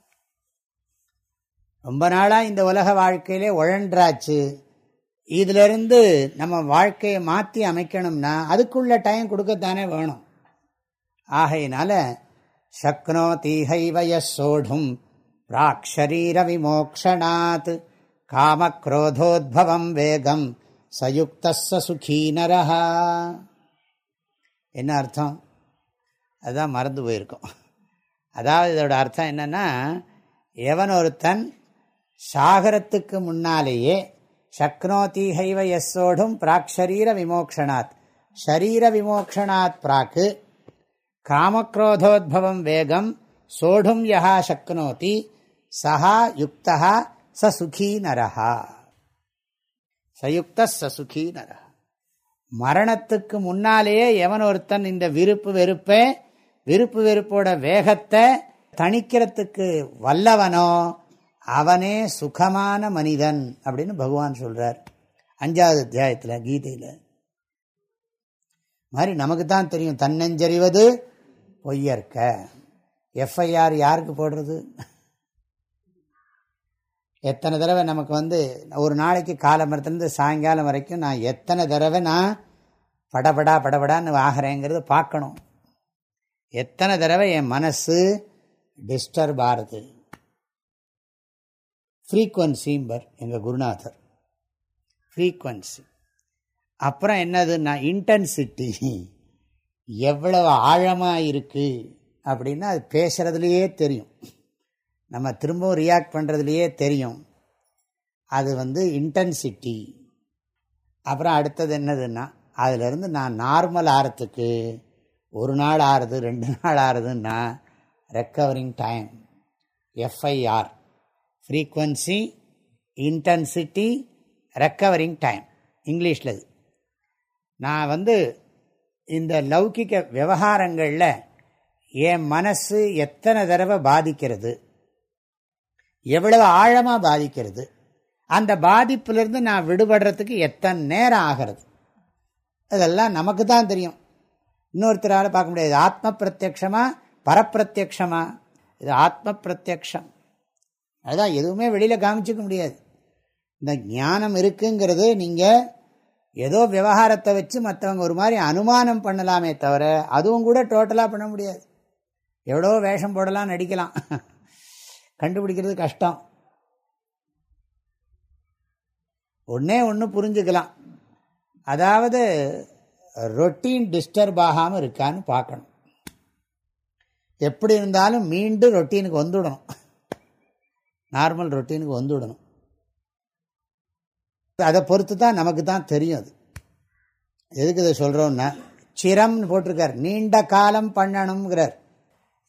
ரொம்ப நாளாக இந்த உலக வாழ்க்கையிலே உழன்றாச்சு. இதிலிருந்து நம்ம வாழ்க்கையை மாற்றி அமைக்கணும்னா அதுக்குள்ள டைம் கொடுக்கத்தானே வேணும். ஆகையினால சக்னோ தீஹைவய சோடும் பிராக்ஷரீர விமோக்ஷணாத் காமக்ரோதோத்பவம் வேகம் சயுக்த சுகீ நரஹா. என்ன அர்த்தம்? அதுதான் மறந்து போயிருக்கோம். அதாவது இதோட அர்த்தம் என்னென்னா எவன் ஒருத்தன் சாகரத்துக்கு முன்னாலேயே சக்னோதி ஹைவ எஸ்ஸோடும் பிராக் ஷரீர விமோக்ஷனாத் ஷரீர விமோக்ஷனாத் பிராக்கு காமக்ரோதோத்பவம் வேகம் சோடும் யஹா சக்னோதி சஹா யுக்தா ச சுகீ நரஹா. சயுக்த சசுகீ நரஹா. மரணத்துக்கு முன்னாலேயே எவன் ஒருத்தன் இந்த விருப்பு வெறுப்பை விருப்பு வெறுப்போட வேகத்தை தணிக்கிறதுக்கு வல்லவனோ அவனே சுகமான மனிதன் அப்படின்னு பகவான் சொல்றார். அஞ்சாவது அத்தியாயத்தில் கீதையில். மாதிரி நமக்கு தான் தெரியும். தன்னஞ்சறிவது பொய்யற்க. எஃப்ஐஆர் யாருக்கு போடுறது? எத்தனை தடவை நமக்கு வந்து ஒரு நாளைக்கு காலமரத்துலேருந்து சாயங்காலம் வரைக்கும் நான் எத்தனை தடவை நான் படபடா படபடான்னு ஆகிறேங்கிறத பார்க்கணும். எத்தனை தடவை என் மனசு டிஸ்டர்ப் ஆறுது. ஃப்ரீக்குவன்சிம்பர் எங்கள் குருநாதர். ஃப்ரீக்குவன்சி அப்புறம் என்னதுன்னா இன்டென்சிட்டி எவ்வளவு ஆழமாக இருக்குது அப்படின்னா அது பேசுகிறதுலையே தெரியும். நம்ம திரும்பவும் ரியாக்ட் பண்ணுறதுலையே தெரியும். அது வந்து இன்டென்சிட்டி அப்புறம் அடுத்தது என்னதுன்னா அதிலிருந்து நான் நார்மல் ஆறத்துக்கு ஒரு நாள் ஆறுது ரெண்டு நாள் ஆறுதுன்னா recovering time FIR frequency intensity recovering time இங்கிலீஷில் இது. நான் வந்து இந்த லௌகிக விவகாரங்களில் என் மனசு எத்தனை தடவை பாதிக்கிறது? எவ்வளவு ஆழமாக பாதிக்கிறது? அந்த பாதிப்பிலிருந்து நான் விடுபடுறதுக்கு எத்தனை நேரம் ஆகிறது? அதெல்லாம் நமக்கு தான் தெரியும். இன்னொருத்தரால் பார்க்க முடியாது. ஆத்ம பிரத்யக்ஷமா பரப்பிரத்யக்ஷமா இது ஆத்ம பிரத்யக்ஷம் அதுதான் எதுவுமே வெளியில் காமிச்சிக்க முடியாது. இந்த ஞானம் இருக்குங்கிறது நீங்கள் ஏதோ விவகாரத்தை வச்சு மற்றவங்க ஒரு மாதிரி அனுமானம் பண்ணலாமே தவிர அதுவும் கூட டோட்டலாக பண்ண முடியாது. எவ்வளோ வேஷம் போடலாம் நடிக்கலாம். கண்டுபிடிக்கிறது கஷ்டம். ஒன்றே ஒன்று புரிஞ்சுக்கலாம். அதாவது ரொட்டீன் டிஸ்டர்ப் ஆகாமல் இருக்கான்னு பார்க்கணும். எப்படி இருந்தாலும் மீண்டும் ரொட்டீனுக்கு வந்துடணும். நார்மல் ரொட்டீனுக்கு வந்துவிடணும். அதை பொறுத்து தான் நமக்கு தான் தெரியும் அது. எதுக்கு இதை சொல்கிறோன்னா சிரம்னு போட்டிருக்கார். நீண்ட காலம் பண்ணணுங்கிறார்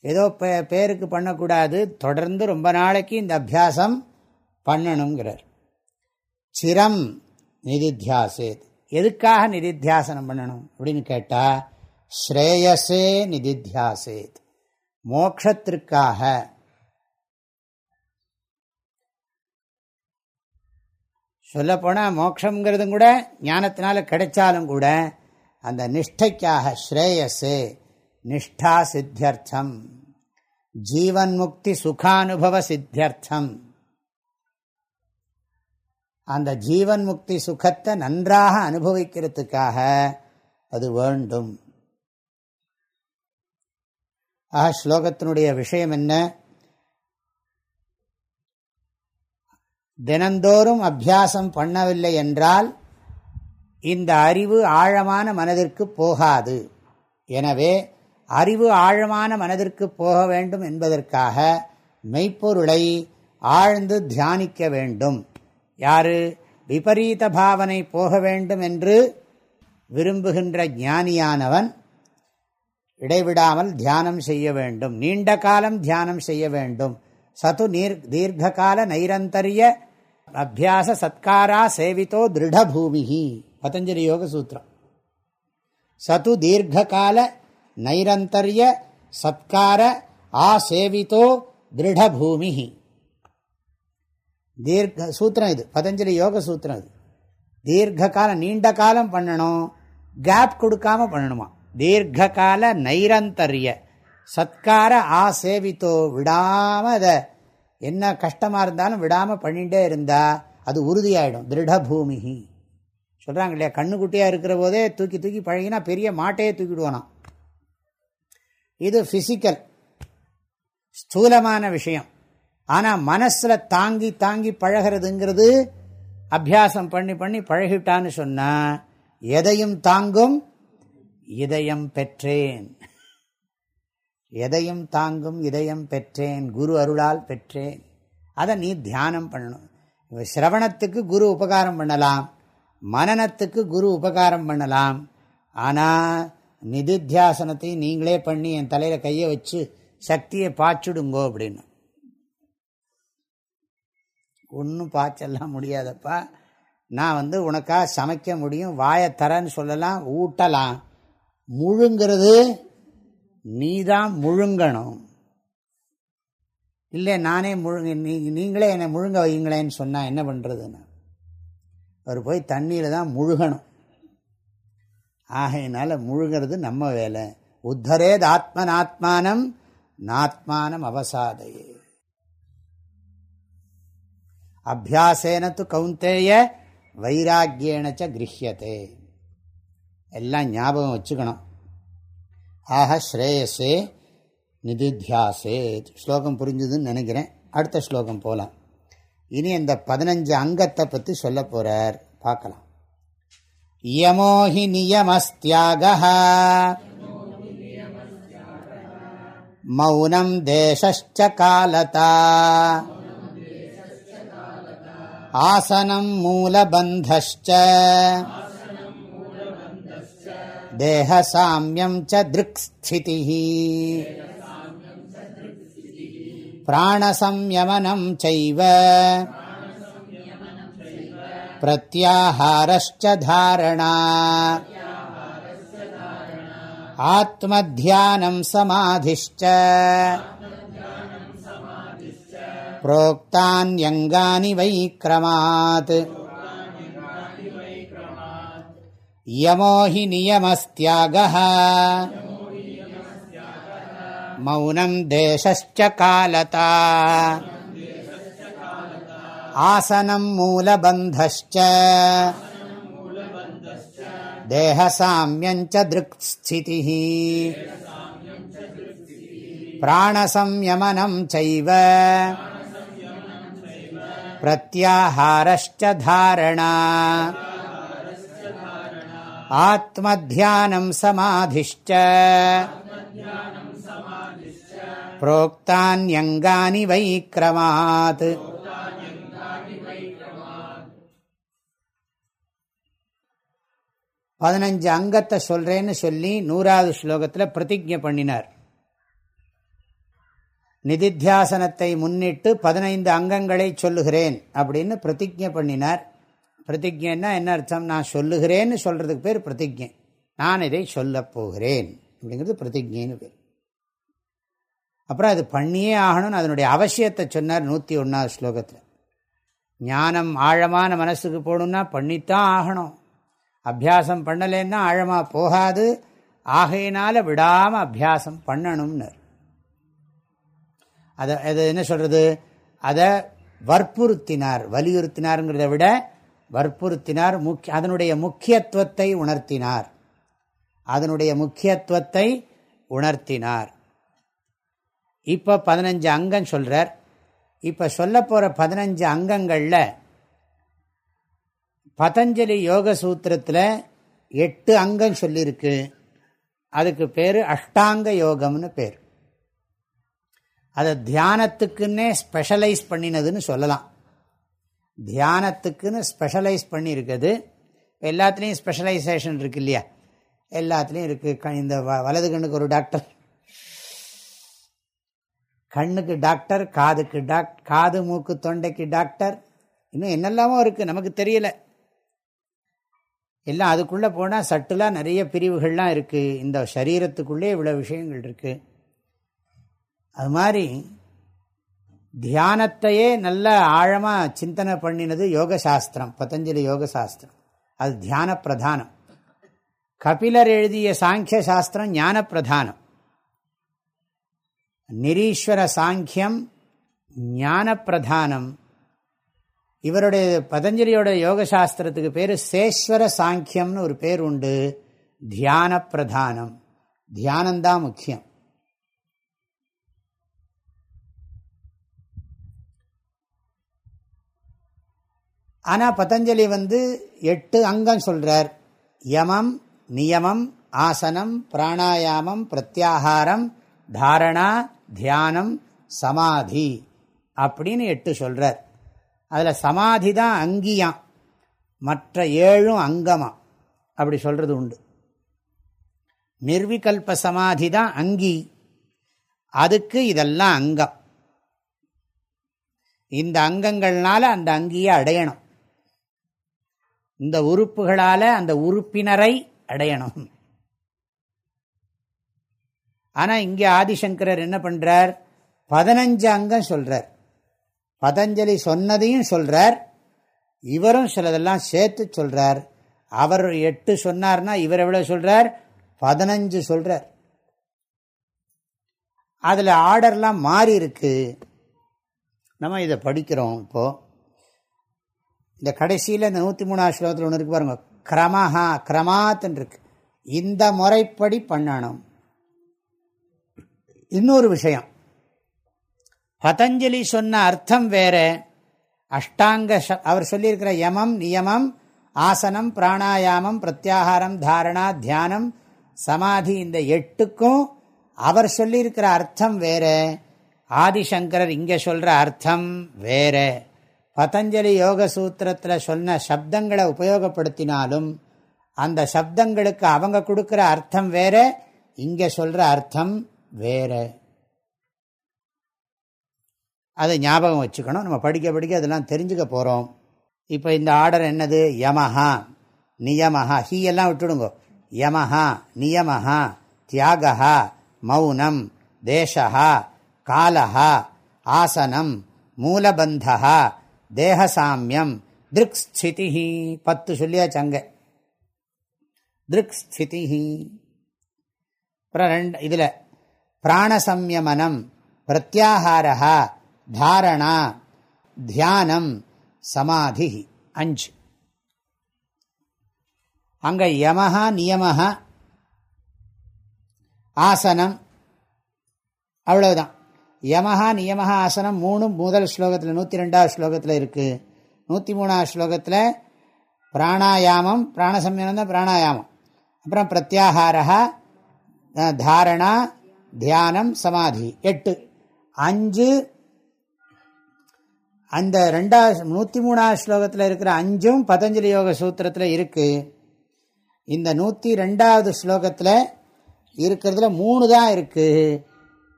ஏதோ பேருக்கு பண்ணக்கூடாது. தொடர்ந்து ரொம்ப நாளைக்கு இந்த அபியாசம் பண்ணணுங்கிறார் சிரம் நிதித்தியாசேத். எதுக்காக நிதித்தியாசனம் பண்ணணும் அப்படின்னு கேட்டால் ஸ்ரேயசே நிதித்தியாசேத். மோக்ஷத்திற்காக சொல்லப்போனால் மோட்சங்கிறதும் கூட ஞானத்தினால கிடைச்சாலும் கூட அந்த நிஷ்டைக்காக ஸ்ரேயஸே நிஷ்டா சித்தியர்த்தம். ஜீவன் முக்தி சுகானுபவ சித்தியர்த்தம். அந்த ஜீவன் முக்தி சுகத்தை நன்றாக அனுபவிக்கிறதுக்காக அது வேண்டும். ஆக ஸ்லோகத்தினுடைய விஷயம் என்ன? தினந்தோறும் அபியாசம் பண்ணவில்லை என்றால் இந்த அறிவு ஆழமான மனதிற்கு போகாது. எனவே அறிவு ஆழமான மனதிற்கு போக வேண்டும் என்பதற்காக மெய்ப்பொருளை ஆழ்ந்து தியானிக்க வேண்டும். யாரு? விபரீத பாவனை போக வேண்டும் என்று விரும்புகின்ற ஞானியானவன் இடைவிடாமல் தியானம் செய்ய வேண்டும். நீண்ட காலம் தியானம் செய்ய வேண்டும். சத்து நீர் தீர்க்கால நைரந்தரிய அபியாச சத்காரா சேவித்தோ திருடபூமிஹி. பதஞ்சலி யோக சூத்திரம். சது தீர்கால நைரந்தரிய சத்கார ஆசேவித்தோ திருடபூமி தீர்க்க சூத்திரம் இது. பதஞ்சலி யோக சூத்திரம் இது. தீர்க்க நீண்ட காலம் பண்ணணும். கேப் கொடுக்காம பண்ணணுமா? தீர்க்கால நைரந்தரிய சத்கார ஆசேவித்தோ விடாம அதை என்ன கஷ்டமாக இருந்தாலும் விடாமல் பண்ணிகிட்டே இருந்தால் அது உறுதியாயிடும். திருடபூமிகி. சொல்கிறாங்க இல்லையா கண்ணுக்குட்டியாக இருக்கிற போதே தூக்கி தூக்கி பழகினா பெரிய மாட்டையே தூக்கிடுவானாம். இது ஃபிசிக்கல் ஸ்தூலமான விஷயம். ஆனால் மனசில் தாங்கி தாங்கி பழகிறதுங்கிறது அபியாசம் பண்ணி பண்ணி பழகிட்டான்னு சொன்னால் எதையும் தாங்கும் இதயம் பெற்றேன். எதையும் தாங்கும் இதயம் பெற்றேன் குரு அருளால் பெற்றேன். அதை நீ தியானம் பண்ணணும். சிரவணத்துக்கு குரு உபகாரம் பண்ணலாம் மனநத்துக்கு குரு உபகாரம் பண்ணலாம். ஆனால் நிதித்தியாசனத்தை நீங்களே பண்ணி என் தலையில் கையை வச்சு சக்தியை பாய்ச்சுடுங்கோ அப்படின்னு. ஒன்றும் பாய்ச்சலாம் முடியாதப்பா. நான் வந்து உனக்காக சமைக்க முடியும் வாயை தரேன்னு சொல்லலாம் ஊட்டலாம். முழுங்கிறது நீ தான் முழுங்கணும். இல்லை நானே முழுங்க நீ நீங்களே என்னை முழுங்க வையுங்களேன்னு சொன்னால் என்ன பண்ணுறதுன்னு அவர் போய் தண்ணியில் தான் முழுகணும். ஆகையினால முழுகிறது நம்ம வேலை. உத்தரேத் ஆத்மனாத்மானம் நாத்மானம் அவசாதையே. அபியாசேன து கவுந்தேய வைராக்கியேனச்ச கிரகியத்தே எல்லாம் ஞாபகம் வச்சுக்கணும். ஆக ஸ்ரேயசே நிதித்தியாசே. ஸ்லோகம் புரிஞ்சுதுன்னு நினைக்கிறேன். அடுத்த ஸ்லோகம் போகலாம் இனி இந்த பதினஞ்சு அங்கத்தை பற்றி சொல்ல போகிறார் பார்க்கலாம். யமோஹி நியமஸ்தியாக மௌனம் தேச காலதா. ஆசனம் மூலபந்தश्च देहसाम्यं च दृक्स्थितिः प्राणसंयमनं चैव प्रत्याहारश्च धारणा आत्मध्यानं समाधिश्च प्रोक्तान्यङ्गानि वै क्रमात् यमो हि नियमस्त्यागः मौनं देशश्च कालता आसनं मूलबन्धश्च देहसाम्यञ्च दृक्स्थितिः प्राणसंयमनं चैव प्रत्याहारश्च धारणा आत्मध्यानं समाधिश्च प्रोक्तान्यङ्गानि वै क्रमात् பதினஞ்சு அங்கத்தை சொல்றேன்னு சொல்லி நூறாவது ஸ்லோகத்தில் பிரதிஜை பண்ணினார் நிதித்தியாசனத்தை முன்னிட்டு பதினைந்து அங்கங்களை சொல்லுகிறேன் அப்படின்னு பிரதிஜை பண்ணினார் பிரதிஜைன்னா என்ன அர்த்தம்? நான் சொல்லுகிறேன்னு சொல்கிறதுக்கு பேர் பிரதிஜை. நான் இதை சொல்லப் போகிறேன். அப்படிங்கிறது பிரதிஜைன்னு பேர். அப்புறம் அது பண்ணியே ஆகணும்னு அதனுடைய அவசியத்தை சொன்னார் நூற்றி ஒன்றாவது ஸ்லோகத்தில். ஞானம் ஆழமான மனசுக்கு போகணுன்னா பண்ணித்தான் ஆகணும். அபியாசம் பண்ணலைன்னா ஆழமாக போகாது. ஆகையினால விடாமல் அபியாசம் பண்ணணும்னர். அதை அது என்ன சொல்கிறது அதை வற்புறுத்தினார் வலியுறுத்தினாருங்கிறத விட வற்புறுத்தினார் முக்கிய அதனுடைய முக்கியத்துவத்தை உணர்த்தினார். அதனுடைய முக்கியத்துவத்தை உணர்த்தினார். இப்போ பதினஞ்சு அங்கம் சொல்கிறார் இப்போ சொல்ல போகிற பதினஞ்சு அங்கங்களில் பதஞ்சலி யோக சூத்திரத்தில் எட்டு அங்கம் சொல்லியிருக்கு. அதுக்கு பேர் அஷ்டாங்க யோகம்னு பேர். அதை தியானத்துக்குன்னே ஸ்பெஷலைஸ் பண்ணினதுன்னு சொல்லலாம். தியானத்துக்குன்னு ஸ்பெஷலைஸ் பண்ணியிருக்குது. எல்லாத்துலேயும் ஸ்பெஷலைசேஷன் இருக்குது இல்லையா எல்லாத்துலேயும் இருக்குது இந்த வலது கண்ணுக்கு ஒரு டாக்டர் கண்ணுக்கு டாக்டர் காதுக்கு டாக் காது மூக்கு தொண்டைக்கு டாக்டர் இன்னும் என்னெல்லாமோ இருக்குது நமக்கு தெரியல. எல்லாம் அதுக்குள்ளே போனால் சட்டுலாக நிறைய பிரிவுகள்லாம் இருக்குது இந்த சரீரத்துக்குள்ளே இவ்வளோ விஷயங்கள் இருக்குது அது மாதிரி தியானத்தையே நல்ல ஆழமாக சிந்தனை பண்ணினது யோக சாஸ்திரம் பதஞ்சலி யோக சாஸ்திரம் அது தியான பிரதானம் கபிலர் எழுதிய சாங்கிய சாஸ்திரம் ஞான பிரதானம் நிரீஸ்வர சாங்கியம் ஞான பிரதானம் இவருடைய பதஞ்சலியோட யோக சாஸ்திரத்துக்கு பேர் சேஸ்வர சாங்கியம்னு ஒரு பேர் உண்டு. தியான பிரதானம் தியானந்தான் முக்கியம். ஆனால் பதஞ்சலி வந்து எட்டு அங்கம் சொல்கிறார் யமம் நியமம் ஆசனம் பிராணாயாமம் பிரத்யாகாரம் தாரணா தியானம் சமாதி அப்படின்னு எட்டு சொல்கிறார் அதில் சமாதி தான் அங்கியாம் மற்ற ஏழும் அங்கமா. அப்படி சொல்கிறது உண்டு. நிர்விகல்ப சமாதி தான் அங்கி. அதுக்கு இதெல்லாம் அங்கம். இந்த அங்கங்கள்னால அந்த அங்கியை அடையணும். இந்த உறுப்புகளால் அந்த உறுப்பினரை அடையணும். ஆனால் இங்கே ஆதிசங்கரர் என்ன பண்ணுறார் பதினஞ்சு அங்கம் சொல்கிறார் பதஞ்சலி சொன்னதையும் சொல்கிறார் இவரும் சிலதெல்லாம் சேர்த்து சொல்கிறார் அவர் எட்டு சொன்னார்னா இவர் எவ்வளோ சொல்கிறார் பதினஞ்சு சொல்கிறார் அதில் ஆர்டர்லாம் மாறி இருக்கு. நம்ம இதை படிக்கிறோம் இப்போது இந்த கடைசியில் இந்த நூற்றி மூணாவது ஸ்லோகத்தில் ஒன்று இருக்கு பாருங்க. கிரமஹா கிரமாத்துன்னு இருக்கு இந்த முறைப்படி பண்ணணும். இன்னொரு விஷயம். பதஞ்சலி சொன்ன அர்த்தம் வேற. அஷ்டாங்க அவர் சொல்லியிருக்கிற யமம் நியமம் ஆசனம் பிராணாயாமம் பிரத்யாகாரம் தாரணா தியானம் சமாதி இந்த எட்டுக்கும் அவர் சொல்லியிருக்கிற அர்த்தம் வேற. ஆதிசங்கரர் இங்கே சொல்கிற அர்த்தம் வேற. பதஞ்சலி யோக சூத்திரத்தில் சொன்ன சப்தங்களை உபயோகப்படுத்தினாலும் அந்த சப்தங்களுக்கு அவங்க கொடுக்குற அர்த்தம் வேற இங்கே சொல்கிற அர்த்தம் வேற. அதை ஞாபகம் வச்சுக்கணும். நம்ம படிக்க படிக்க அதெல்லாம் தெரிஞ்சுக்க போகிறோம் இப்போ இந்த ஆர்டர் என்னது? யமஹா நியமஹா. ஹீ எல்லாம் விட்டுடுங்க. யமஹா நியமஹா தியாகா மௌனம் தேசா காலஹா ஆசனம் மூலபந்தா தேகசாமியம் திருக் ஸ்திதி பத்து சொல்லியாச்சு திருக் ஸ்திதி அப்புறம் ரெண்டு இதில் பிராணசம்யமனம் பிரத்யாகாரா தாரணா தியானம் சமாதி அஞ்சு. அங்கே யமஹா நியமஹா ஆசனம் அவ்வளவுதான். யமஹா நியமஹா ஆசனம் மூணு முதல் ஸ்லோகத்தில் நூற்றி ரெண்டாவது ஸ்லோகத்தில் இருக்குது நூற்றி மூணாவது ஸ்லோகத்தில் பிராணாயாமம் பிராணசம்யனம் தான் பிராணாயாமம். அப்புறம் பிரத்யாகாரா தாரணா தியானம் சமாதி. எட்டு. அஞ்சு. அந்த ரெண்டாவது நூற்றி மூணாவது ஸ்லோகத்தில் இருக்கிற அஞ்சும் பதஞ்சலி யோக சூத்திரத்தில் இருக்குது இந்த நூற்றி ரெண்டாவது ஸ்லோகத்தில் இருக்கிறதுல மூணு தான் இருக்குது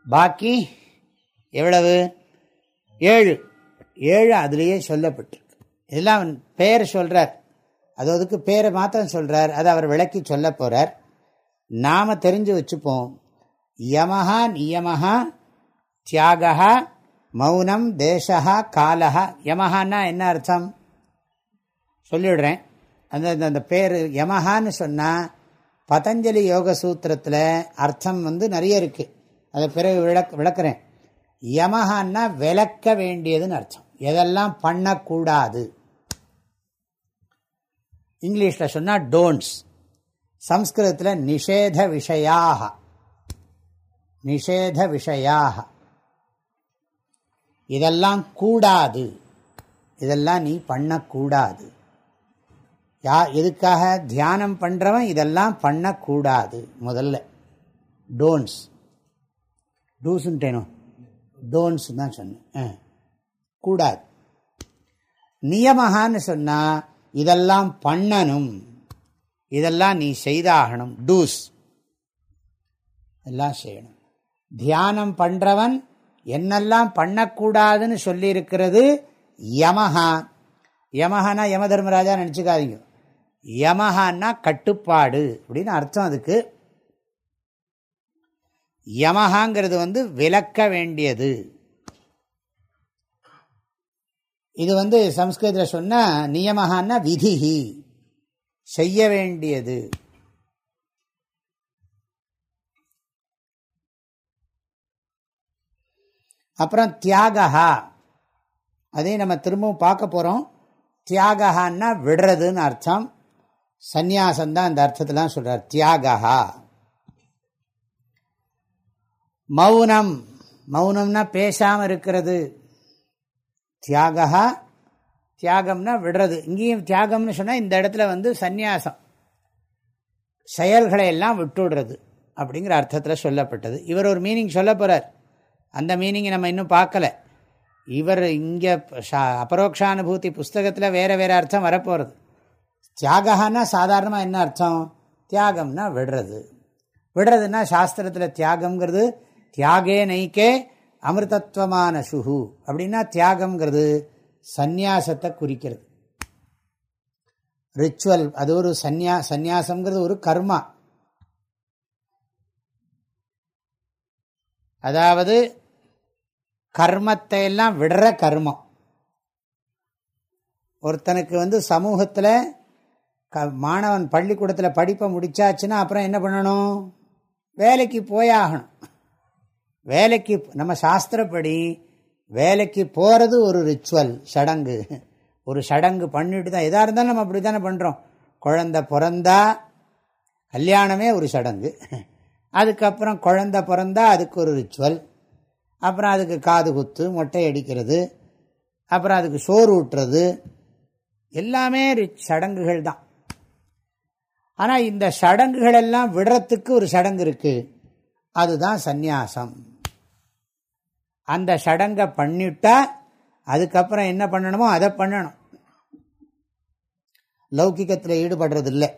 பாக்கி எவ்வளவு? ஏழு. ஏழு அதுலேயே சொல்லப்பட்டிருக்கு. இதெல்லாம் பெயர் சொல்கிறார் அது அதுக்கு பேரை மாத்திரம் சொல்கிறார் அதை அவர் விளக்கி சொல்ல போகிறார் நாம் தெரிஞ்சு வச்சுப்போம். யமஹா நியமஹா தியாகா மௌனம் தேசா காலஹா. யமஹான்னா என்ன அர்த்தம்? சொல்லிவிடுறேன். அந்த அந்த பேர் யமஹான்னு சொன்னால் பதஞ்சலி யோக சூத்திரத்தில் அர்த்தம் வந்து நிறைய இருக்குது அதை பிறகு விளக் விளக்குறேன். யமஹான்னா விளக்க வேண்டியதுன்னு அர்த்தம். எதெல்லாம் பண்ணக்கூடாது. இங்கிலீஷில் சொன்னால் டோன்ட்ஸ் சம்ஸ்கிருதத்தில் நிஷேத விஷயாக. நிஷேத விஷயாக. இதெல்லாம் கூடாது. இதெல்லாம் நீ பண்ணக்கூடாது. யா எதுக்காக? தியானம் பண்ணுறவன் இதெல்லாம் பண்ணக்கூடாது முதல்ல. டோன்ஸ் டூஸுன்ட்டேனோ டோன்ஸ் தான் சொன்னேன். கூடாது. நியமகான்னு சொன்னால் இதெல்லாம் பண்ணணும். இதெல்லாம் நீ செய்தாகணும். டூஸ். எல்லாம் செய்யணும். தியானம் பண்ணுறவன் என்னெல்லாம் பண்ணக்கூடாதுன்னு சொல்லியிருக்கிறது யமஹா. யமஹானா யம தர்மராஜா நினச்சிக்காதீங்க. யமஹான்னா கட்டுப்பாடு அப்படின்னு அர்த்தம் அதுக்கு. யமஹாங்கிறது வந்து விளக்க வேண்டியது. இது வந்து சம்ஸ்கிருதத்தில் சொன்னால் நியமகான்னா விதிஹி செய்ய வேண்டியது. அப்புறம் தியாகா அதையும் நம்ம திரும்பவும் பார்க்க போகிறோம் தியாகான்னா விடுறதுன்னு அர்த்தம். சந்நியாசம் அந்த அர்த்தத்திலாம் சொல்கிறார் தியாகா மௌனம். மௌனம்னா பேசாமல் இருக்கிறது. தியாகா தியாகம்னா விடுறது. இங்கேயும் தியாகம்னு சொன்னால் இந்த இடத்துல வந்து சந்நியாசம். செயல்களை எல்லாம் விட்டுடுறது அப்படிங்கிற அர்த்தத்தில் சொல்லப்பட்டது. இவர் ஒரு மீனிங் சொல்ல போகிறார் அந்த மீனிங்கை நம்ம இன்னும் பார்க்கல. இவர் இங்கே அபரோக்ஷானுபூதி புஸ்தகத்தில் வேறு வேறு அர்த்தம் வரப்போகிறது தியாகான்னா சாதாரணமாக என்ன அர்த்தம்? தியாகம்னா விடுறது. விடுறதுன்னா சாஸ்திரத்தில் தியாகம்ங்கிறது தியாகே நைக்கே அமிர்தத்வமான சுகு அப்படின்னா தியாகம்ங்கிறது சந்நியாசத்தை குறிக்கிறது. ரிச்சுவல் அது ஒரு சந்யா சந்நியாசம்ங்கிறது ஒரு கர்மா. அதாவது கர்மத்தை எல்லாம் விடுற கர்மம். ஒருத்தனுக்கு வந்து சமூகத்தில் க மாணவன் பள்ளிக்கூடத்தில் படிப்பை முடிச்சாச்சுன்னா அப்புறம் என்ன பண்ணணும்? வேலைக்கு போயாகணும் வேலைக்கு நம்ம சாஸ்திரப்படி வேலைக்கு போகிறது ஒரு ரிச்சுவல் சடங்கு. ஒரு சடங்கு பண்ணிட்டு தான் எதாக இருந்தாலும் நம்ம அப்படி தானே பண்ணுறோம் குழந்த பிறந்தா கல்யாணமே ஒரு சடங்கு. அதுக்கப்புறம் குழந்த பிறந்தா அதுக்கு ஒரு ரிச்சுவல் அப்புறம் அதுக்கு காது குத்து மொட்டை அடிக்கிறது. அப்புறம் அதுக்கு சோறு ஊட்டுறது. எல்லாமே சடங்குகள் தான். ஆனால் இந்த சடங்குகள் எல்லாம் விடுறத்துக்கு ஒரு சடங்கு இருக்குது அதுதான் சந்நியாசம். அந்த சடங்கை பண்ணிட்டா அதுக்கப்புறம் என்ன பண்ணணுமோ அதை பண்ணணும். லௌகிக்கத்தில் ஈடுபடுறது இல்லை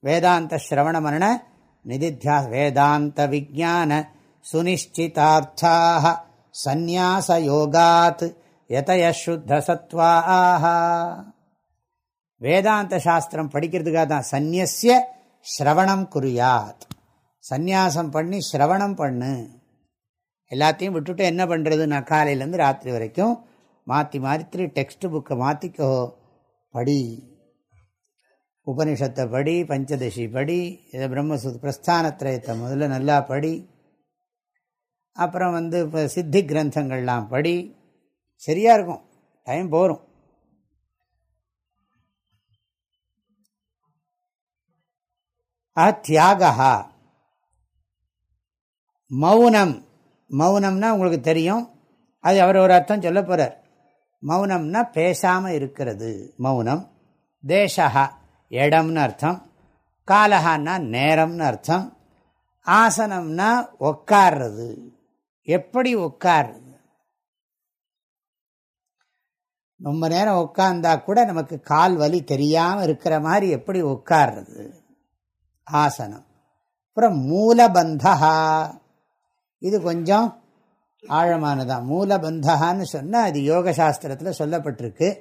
வேதாந்த சிரவண மரண நிதித்தியா வேதாந்த விஜான சுனிச்சிதார்த்தாக சந்நியாச யோகாத் எதயசுத்த சத்வாஹ. வேதாந்த சாஸ்திரம் படிக்கிறதுக்காக தான் சந்நியசிய ஸ்ரவணம் குறியாத். சந்நியாசம் பண்ணி ஸ்ரவணம் பண்ணு. எல்லாத்தையும் விட்டுட்டு என்ன பண்ணுறது நான் காலையிலேருந்து ராத்திரி வரைக்கும் மாற்றி மாற்றி டெக்ஸ்ட் புக்கை மாற்றிக்கோ படி. உபனிஷத்தை படி பஞ்சதசி படி இதை பிரம்மசு பிரஸ்தானத்திரயத்தை முதல்ல நல்லா படி. அப்புறம் வந்து இப்போ சித்தி கிரந்தங்கள்லாம் படி. சரியாக இருக்கும். டைம் போகும் ஆ தியாகா மௌனம். மௌனம்னா உங்களுக்கு தெரியும். அது அவர் ஒரு அர்த்தம் சொல்ல போகிறார் மௌனம்னா பேசாமல் இருக்கிறது. மௌனம். தேசகா இடம்னு அர்த்தம். காலஹான்னா நேரம்னு அர்த்தம். ஆசனம்னா உட்கார்றது எப்படி உட்கார்றது ரொம்ப நேரம் உட்கார்ந்தா கூட நமக்கு கால் வலி தெரியாமல் இருக்கிற மாதிரி எப்படி உட்கார்றது ஆசனம். அப்புறம் மூலபந்தகா இது கொஞ்சம் ஆழமானதான் மூலபந்தகான்னு சொன்னால் அது யோக சாஸ்திரத்தில் சொல்லப்பட்டிருக்கு.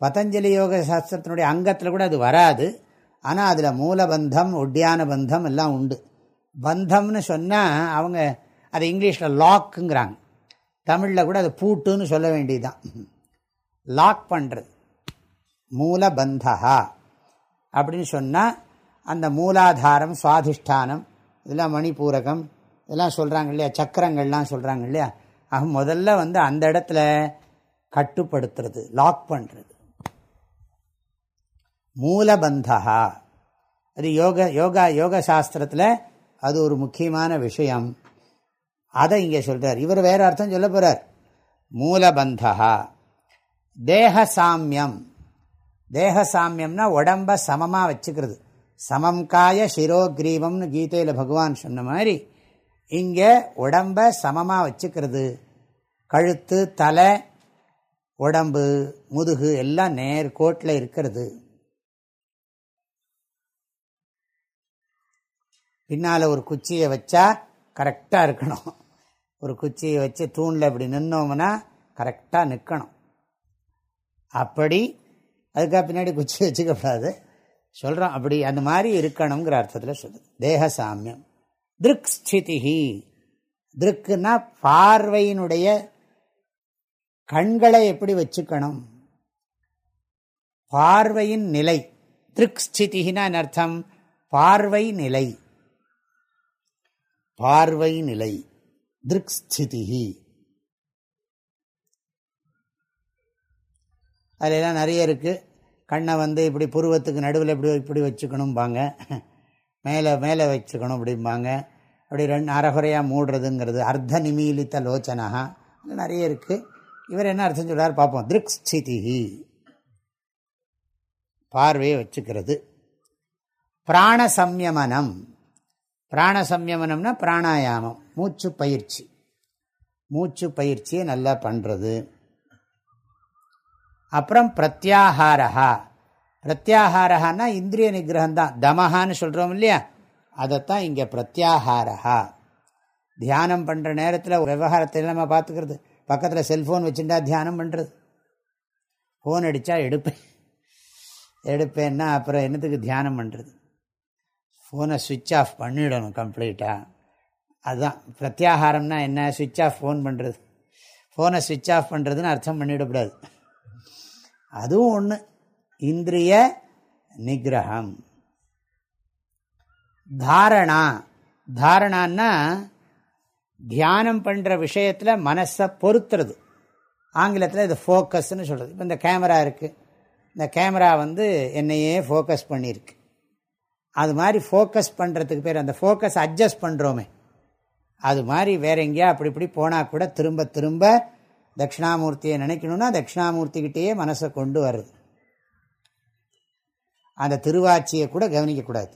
பதஞ்சலி யோக சாஸ்திரத்தினுடைய அங்கத்தில் கூட அது வராது. ஆனால் அதில் மூலபந்தம் ஒட்டியான பந்தம் எல்லாம் உண்டு. பந்தம்னு சொன்னால் அவங்க அதை இங்கிலீஷில் லாக்குங்கிறாங்க. தமிழில் கூட அது பூட்டுன்னு சொல்ல வேண்டியதுதான். லாக் பண்ணுறது மூலபந்தா அப்படின்னு சொன்னால் அந்த மூலாதாரம் சுவாதிஷ்டானம் இதெல்லாம் மணிப்பூரகம் இதெல்லாம் சொல்கிறாங்க இல்லையா? சக்கரங்கள்லாம் சொல்கிறாங்க இல்லையா? ஆக முதல்ல வந்து அந்த இடத்துல கட்டுப்படுத்துறது லாக் பண்ணுறது மூலபந்தா அது யோக யோகா யோக சாஸ்திரத்தில் அது ஒரு முக்கியமான விஷயம். அதை இங்கே சொல்கிறார் இவர் வேறு அர்த்தம் சொல்ல போகிறார் மூலபந்தா தேகசாமியம். தேகசாமியம்னா உடம்ப சமமாக வச்சுக்கிறது. சமம் காய சிரோக்ரீவம்னு கீதையில் பகவான் சொன்ன மாதிரி இங்கே உடம்ப சமமாக வச்சுக்கிறது. கழுத்து தலை உடம்பு முதுகு எல்லாம் நேர்கோட்டில் இருக்கிறது. பின்னால் ஒரு குச்சியை வச்சா கரெக்டாக இருக்கணும். ஒரு குச்சியை வச்சு தூணில் இப்படி நின்னோம்னா கரெக்டாக நிற்கணும் அப்படி அதுக்காக பின்னாடி குச்சி வச்சுக்கப்படாது சொல்கிறோம் அப்படி அந்த மாதிரி இருக்கணுங்கிற அர்த்தத்தில் சொல்லுது. தேகசாமியம். திருக் ஸ்திதிஹி திருக்குன்னா பார்வையினுடைய கண்களை எப்படி வச்சுக்கணும்? பார்வையின் நிலை. திருக் ஸ்திதினா அர்த்தம்? பார்வை நிலை. பார்வை நிலை. திருக் ஸ்திதிஹி அதிலெல்லாம் நிறைய இருக்குது கண்ணை வந்து இப்படி புருவத்துக்கு நடுவில் இப்படி இப்படி வச்சுக்கணும்பாங்க. மேலே மேலே வச்சுக்கணும் அப்படிம்பாங்க. அப்படி ரெண்டு அரைகுறையாக மூடுறதுங்கிறது அர்த்த நிமீலித்த லோச்சனகா நிறைய இருக்குது இவர் என்ன அர்த்தம் சொல்கிறார் பார்ப்போம். திருக் ஸ்திதிஹி பார்வையை வச்சுக்கிறது. பிராண சம்யமனம் பிராண சம்யமனம்னா பிராணாயாமம். மூச்சு பயிற்சி. மூச்சு பயிற்சியை நல்லா பண்ணுறது அப்புறம் பிரத்யாகாரா பிரத்யாகாரஹான்னா இந்திரிய நிகிரகம் தான் தமஹான்னு சொல்கிறோம் இல்லையா? அதைத்தான் இங்கே பிரத்யாகாரா தியானம் பண்ணுற நேரத்தில் விவகாரத்தை நம்ம பார்த்துக்கிறது. பக்கத்தில் செல்ஃபோன் வச்சுட்டா தியானம் பண்ணுறது ஃபோன் அடித்தா எடுப்பேன். எடுப்பேன்னா அப்புறம் என்னத்துக்கு தியானம் பண்ணுறது ஃபோனை சுவிட்ச் ஆஃப் பண்ணிடணும் கம்ப்ளீட்டாக அதுதான் பிரத்யாகாரம்னா என்ன? சுவிட்ச் ஆஃப் ஃபோன் பண்ணுறது ஃபோனை சுவிட்ச் ஆஃப் பண்ணுறதுன்னு அர்த்தம் பண்ணிவிடக்கூடாது அதுவும் ஒன்று இந்திரிய நிகிரகம். தாரணா. தாரணான்னா தியானம் பண்ணுற விஷயத்தில் மனசை பொறுத்துறது ஆங்கிலத்தில் இது ஃபோக்கஸ்ன்னு சொல்கிறது இப்போ இந்த கேமரா இருக்குது இந்த கேமரா வந்து என்னையே ஃபோக்கஸ் பண்ணியிருக்கு. அது மாதிரி ஃபோக்கஸ் பண்ணுறதுக்கு பேர் அந்த ஃபோக்கஸ் அட்ஜஸ்ட் பண்ணுறோமே அது மாதிரி வேற எங்கேயா அப்படி இப்படி போனால் கூட திரும்ப திரும்ப தட்சிணாமூர்த்தியை நினைக்கணும்னா தட்சிணாமூர்த்திக்கிட்டேயே மனசை கொண்டு வருது அந்த திருவாட்சியை கூட கவனிக்கக்கூடாது.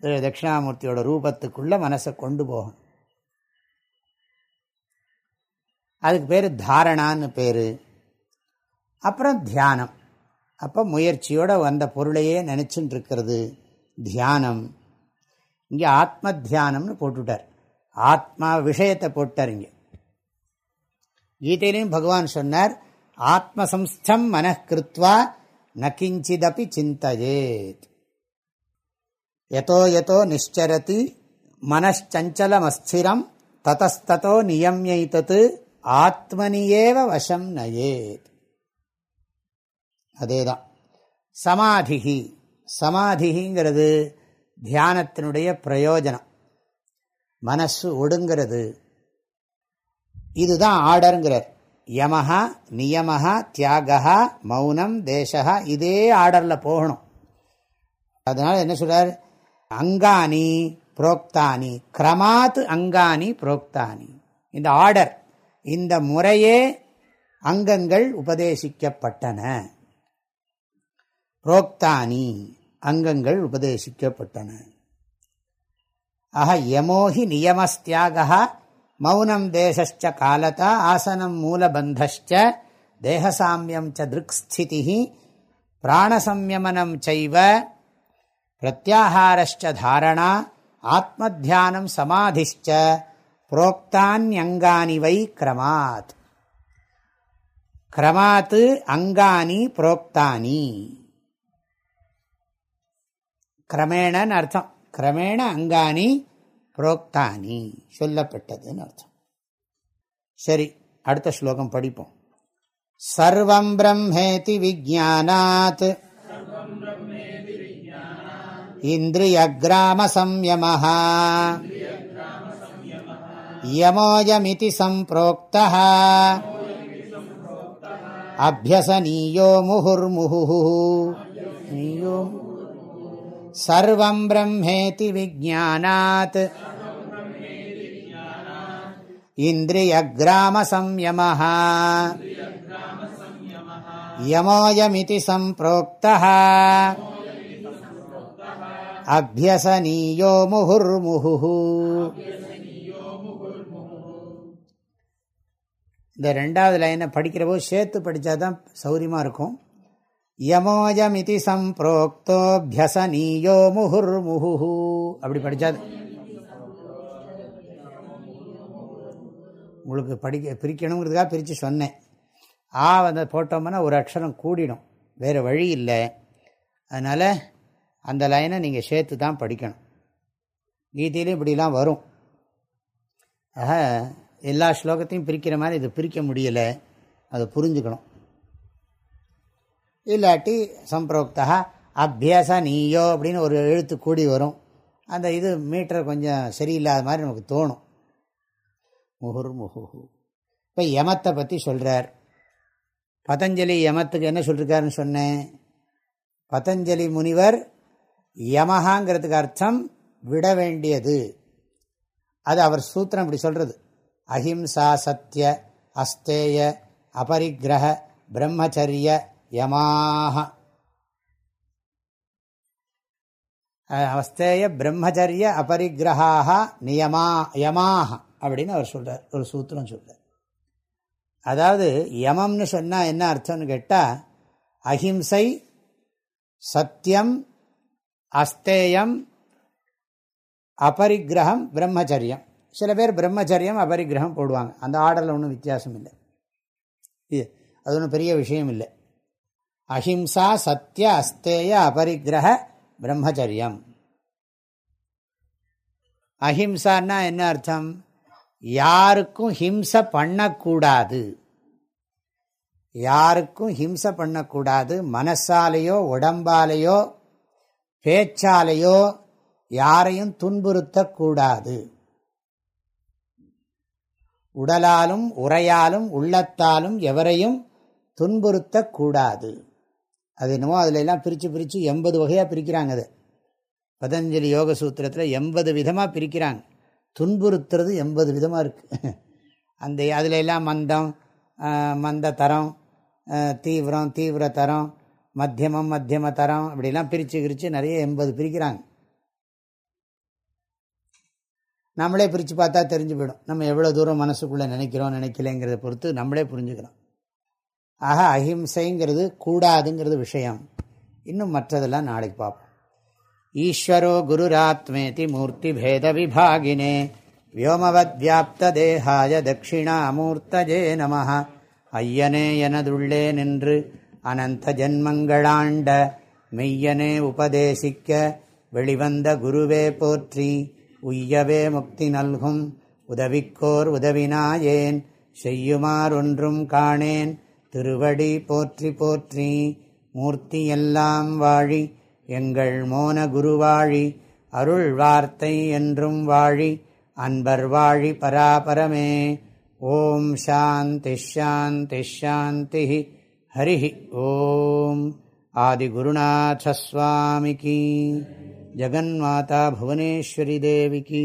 தட்சிணாமூர்த்தியோட ரூபத்துக்குள்ளே மனசை கொண்டு போகும். அதுக்கு பேர் தாரணான்னு பேர். அப்புறம் தியானம். அப்போ முயற்சியோடு வந்த பொருளையே நினச்சின்னு இருக்கிறது. தியானம். இங்கே ஆத்ம தியானம்னு போட்டுவிட்டார் ஆத்மா விஷயத்தை போட்டார் இங்கே. கீதையிலையும் பகவான் சொன்னார் ஆத்மசம்ஸ்தம் மனக்கிருத்வா நகிஞ்சிதபி சிந்தையேத் எதோ எதோ நிச்சரதி மனச்சஞ்சலமஸ்திரம் ததஸ்தோ நியமியைத்தது ஆத்மனியேவ வசம் நயேத் அதேதான் சமாதிகி சமாதிகிங்கிறது தியானத்தினுடைய பிரயோஜனம் மனசு ஒடுங்கிறது இதுதான் ஆர்டருங்கிறார் யமஹா நியமஹா தியாகா மௌனம் தேசகா இதே ஆர்டரில் போகணும். அதனால் என்ன சொல்கிறார் அங்கானி புரோக்தானி கிரமாத் அங்கானி புரோக்தானி. இந்த ஆர்டர் இந்த முறையே அங்கங்கள் உபதேசிக்கப்பட்டன. புரோக்தானி அங்கங்கள் உபதேசிக்கப்பட்டன. ஆக யமோஹி நியமஸ்தியாக மௌனம் தேசச்ச காலதா ஆசனம் மூலபந்தச்ச தேகசாமியம் ச திருக்ஸ்திதி பிராணசம்யமனம் செய்வ பிரத்யாஹாரச்ச தாரணா ஆத்மத்தியானம் சமாதிஷ்ட புரோக்தான்யங்கானி வை கிரமாத். கிரமாத்து அங்கானி புரோக்தானி. கிரமேணன்னு அர்த்தம். கிரமேண அங்கானி புரோக்தானி சொல்லப்பட்டதுன்னு அர்த்தம். சரி அடுத்த ஸ்லோகம் படிப்போம். சர்வம் பிரம்மேதி விஜானாத் இந்திரியகிராமசம்யம யமோயமிதி சம்பிரோக்த அபியசனீயோ முகுர்முகு நீயோ सर्वम् ब्रह्मेति विज्ञानात् इन्द्रियग्रामसंयमः यमोऽयमिति सम्प्रोक्तः अभ्यसनीयो मुहुर्मुहुः இந்த ரெண்டாவது லைனை படிக்கிற போது சேர்த்து படித்தா தான் சௌரியமாக இருக்கும் யமோயமிதி சம்பிரோக்தோபியசனீயோ முகுர் முகுஹு அப்படி படித்தா உங்களுக்கு படிக்க பிரிக்கணுங்கிறதுக்காக பிரித்து சொன்னேன் ஆ வந்து போட்டோம்னா ஒரு அக்ஷரம் கூடிடும் வேறு வழி இல்லை அதனால் அந்த லைனை நீங்கள் சேர்த்து தான் படிக்கணும் கீதையிலையும் இப்படிலாம் வரும் ஆக எல்லா ஸ்லோகத்தையும் பிரிக்கிற மாதிரி இது பிரிக்க முடியலை அதை புரிஞ்சுக்கணும் இல்லாட்டி சம்பிரோக்தா அபியாச நீயோ அப்படின்னு ஒரு எழுத்து கூடி வரும். அந்த இது மீட்டர் கொஞ்சம் சரியில்லாத மாதிரி நமக்கு தோணும். முகுர் முகுஹு இப்போ யமத்தை பற்றி சொல்கிறார் பதஞ்சலி யமத்துக்கு என்ன சொல்லியிருக்காருன்னு சொன்னேன். பதஞ்சலி முனிவர் யமஹாங்கிறதுக்கு அர்த்தம் விட வேண்டியது. அது அவர் சூத்திரம் இப்படி சொல்கிறது அஹிம்சா சத்திய அஸ்தேய அபரிக்கிரக பிரம்மச்சரிய யமாக அஸ்தேய பிரம்மச்சரிய அபரிக்கிரகாக நியமா யமாக அப்படின்னு அவர் சொல்கிறார் ஒரு சூத்திரம் சொல்கிறார் அதாவது யமம்னு சொன்னால் என்ன அர்த்தம்னு கேட்டால் அஹிம்சை சத்தியம் அஸ்தேயம் அபரிக்கிரகம் பிரம்மச்சரியம். சில பேர் பிரம்மச்சரியம் அபரிக்கிரகம் போடுவாங்க. அந்த ஆர்டரில் ஒன்றும் வித்தியாசம் இல்லை. இது அது ஒன்றும் பெரிய விஷயம் இல்லை. அஹிம்சா சத்திய அஸ்தேய அபரிக்கிரக பிரம்மச்சரியம். அஹிம்சான்னா என்ன அர்த்தம்? யாருக்கும் ஹிம்சை பண்ணக்கூடாது. யாருக்கும் ஹிம்சை பண்ணக்கூடாது. மனசாலேயோ உடம்பாலேயோ பேச்சாலேயோ யாரையும் துன்புறுத்தக்கூடாது. உடலாலும் உரையாலும் உள்ளத்தாலும் எவரையும் துன்புறுத்தக்கூடாது. அது என்னமோ அதில் எல்லாம் பிரித்து பிரித்து எண்பது வகையாக பிரிக்கிறாங்க அது. பதஞ்சலி யோக சூத்திரத்தில் எண்பது விதமாக பிரிக்கிறாங்க. துன்புறுத்துறது எண்பது விதமாக இருக்குது அந்த அதில் எல்லாம் மந்தம் மந்த தரம் தீவிரம் தீவிர தரம் மத்தியமம் மத்தியம தரம் அப்படிலாம் பிரித்து பிரித்து நிறைய எண்பது பிரிக்கிறாங்க. நம்மளே பிரித்து பார்த்தா தெரிஞ்சு போயிடும். நம்ம எவ்வளோ தூரம் மனசுக்குள்ளே நினைக்கிறோம் நினைக்கலைங்கிறத பொறுத்து நம்மளே புரிஞ்சுக்கிறோம். ஆக அஹிம்சைங்கிறது கூடாதுங்கிறது விஷயம். இன்னும் மற்றதெல்லாம் நாளைக்கு பார்ப்போம். ஈஸ்வரோ குருராத்மேதி மூர்த்தி பேத விபாகினே வியோமவத் வியாப்த தேகாய தட்சிணாமூர்த்தஜே நம ஐயனே எனதுள்ளே நின்று அனந்த ஜென்மங்களாண்ட மெய்யனே உபதேசிக்க வெளிவந்த குருவே போற்றி உய்யவே முக்தி நல்கும் உதவிக்கோர் உதவினாயேன் செய்யுமாறொன்றும் காணேன் திருவடி போற்றி போற்றி மூர்த்தி எல்லாம் வாழி எங்கள் மோன குருவாழி அருள் வார்த்தை என்றும் வாழி அன்பர் வாழி பராபரமே. ஓம் சாந்தி ஷாந்தி ஷாந்தி ஹரி ஓம். ஆதிகுருநாசஸ்வாமிக்கு ஜெகன்மாதா புவனேஸ்வரி தேவிக்கு.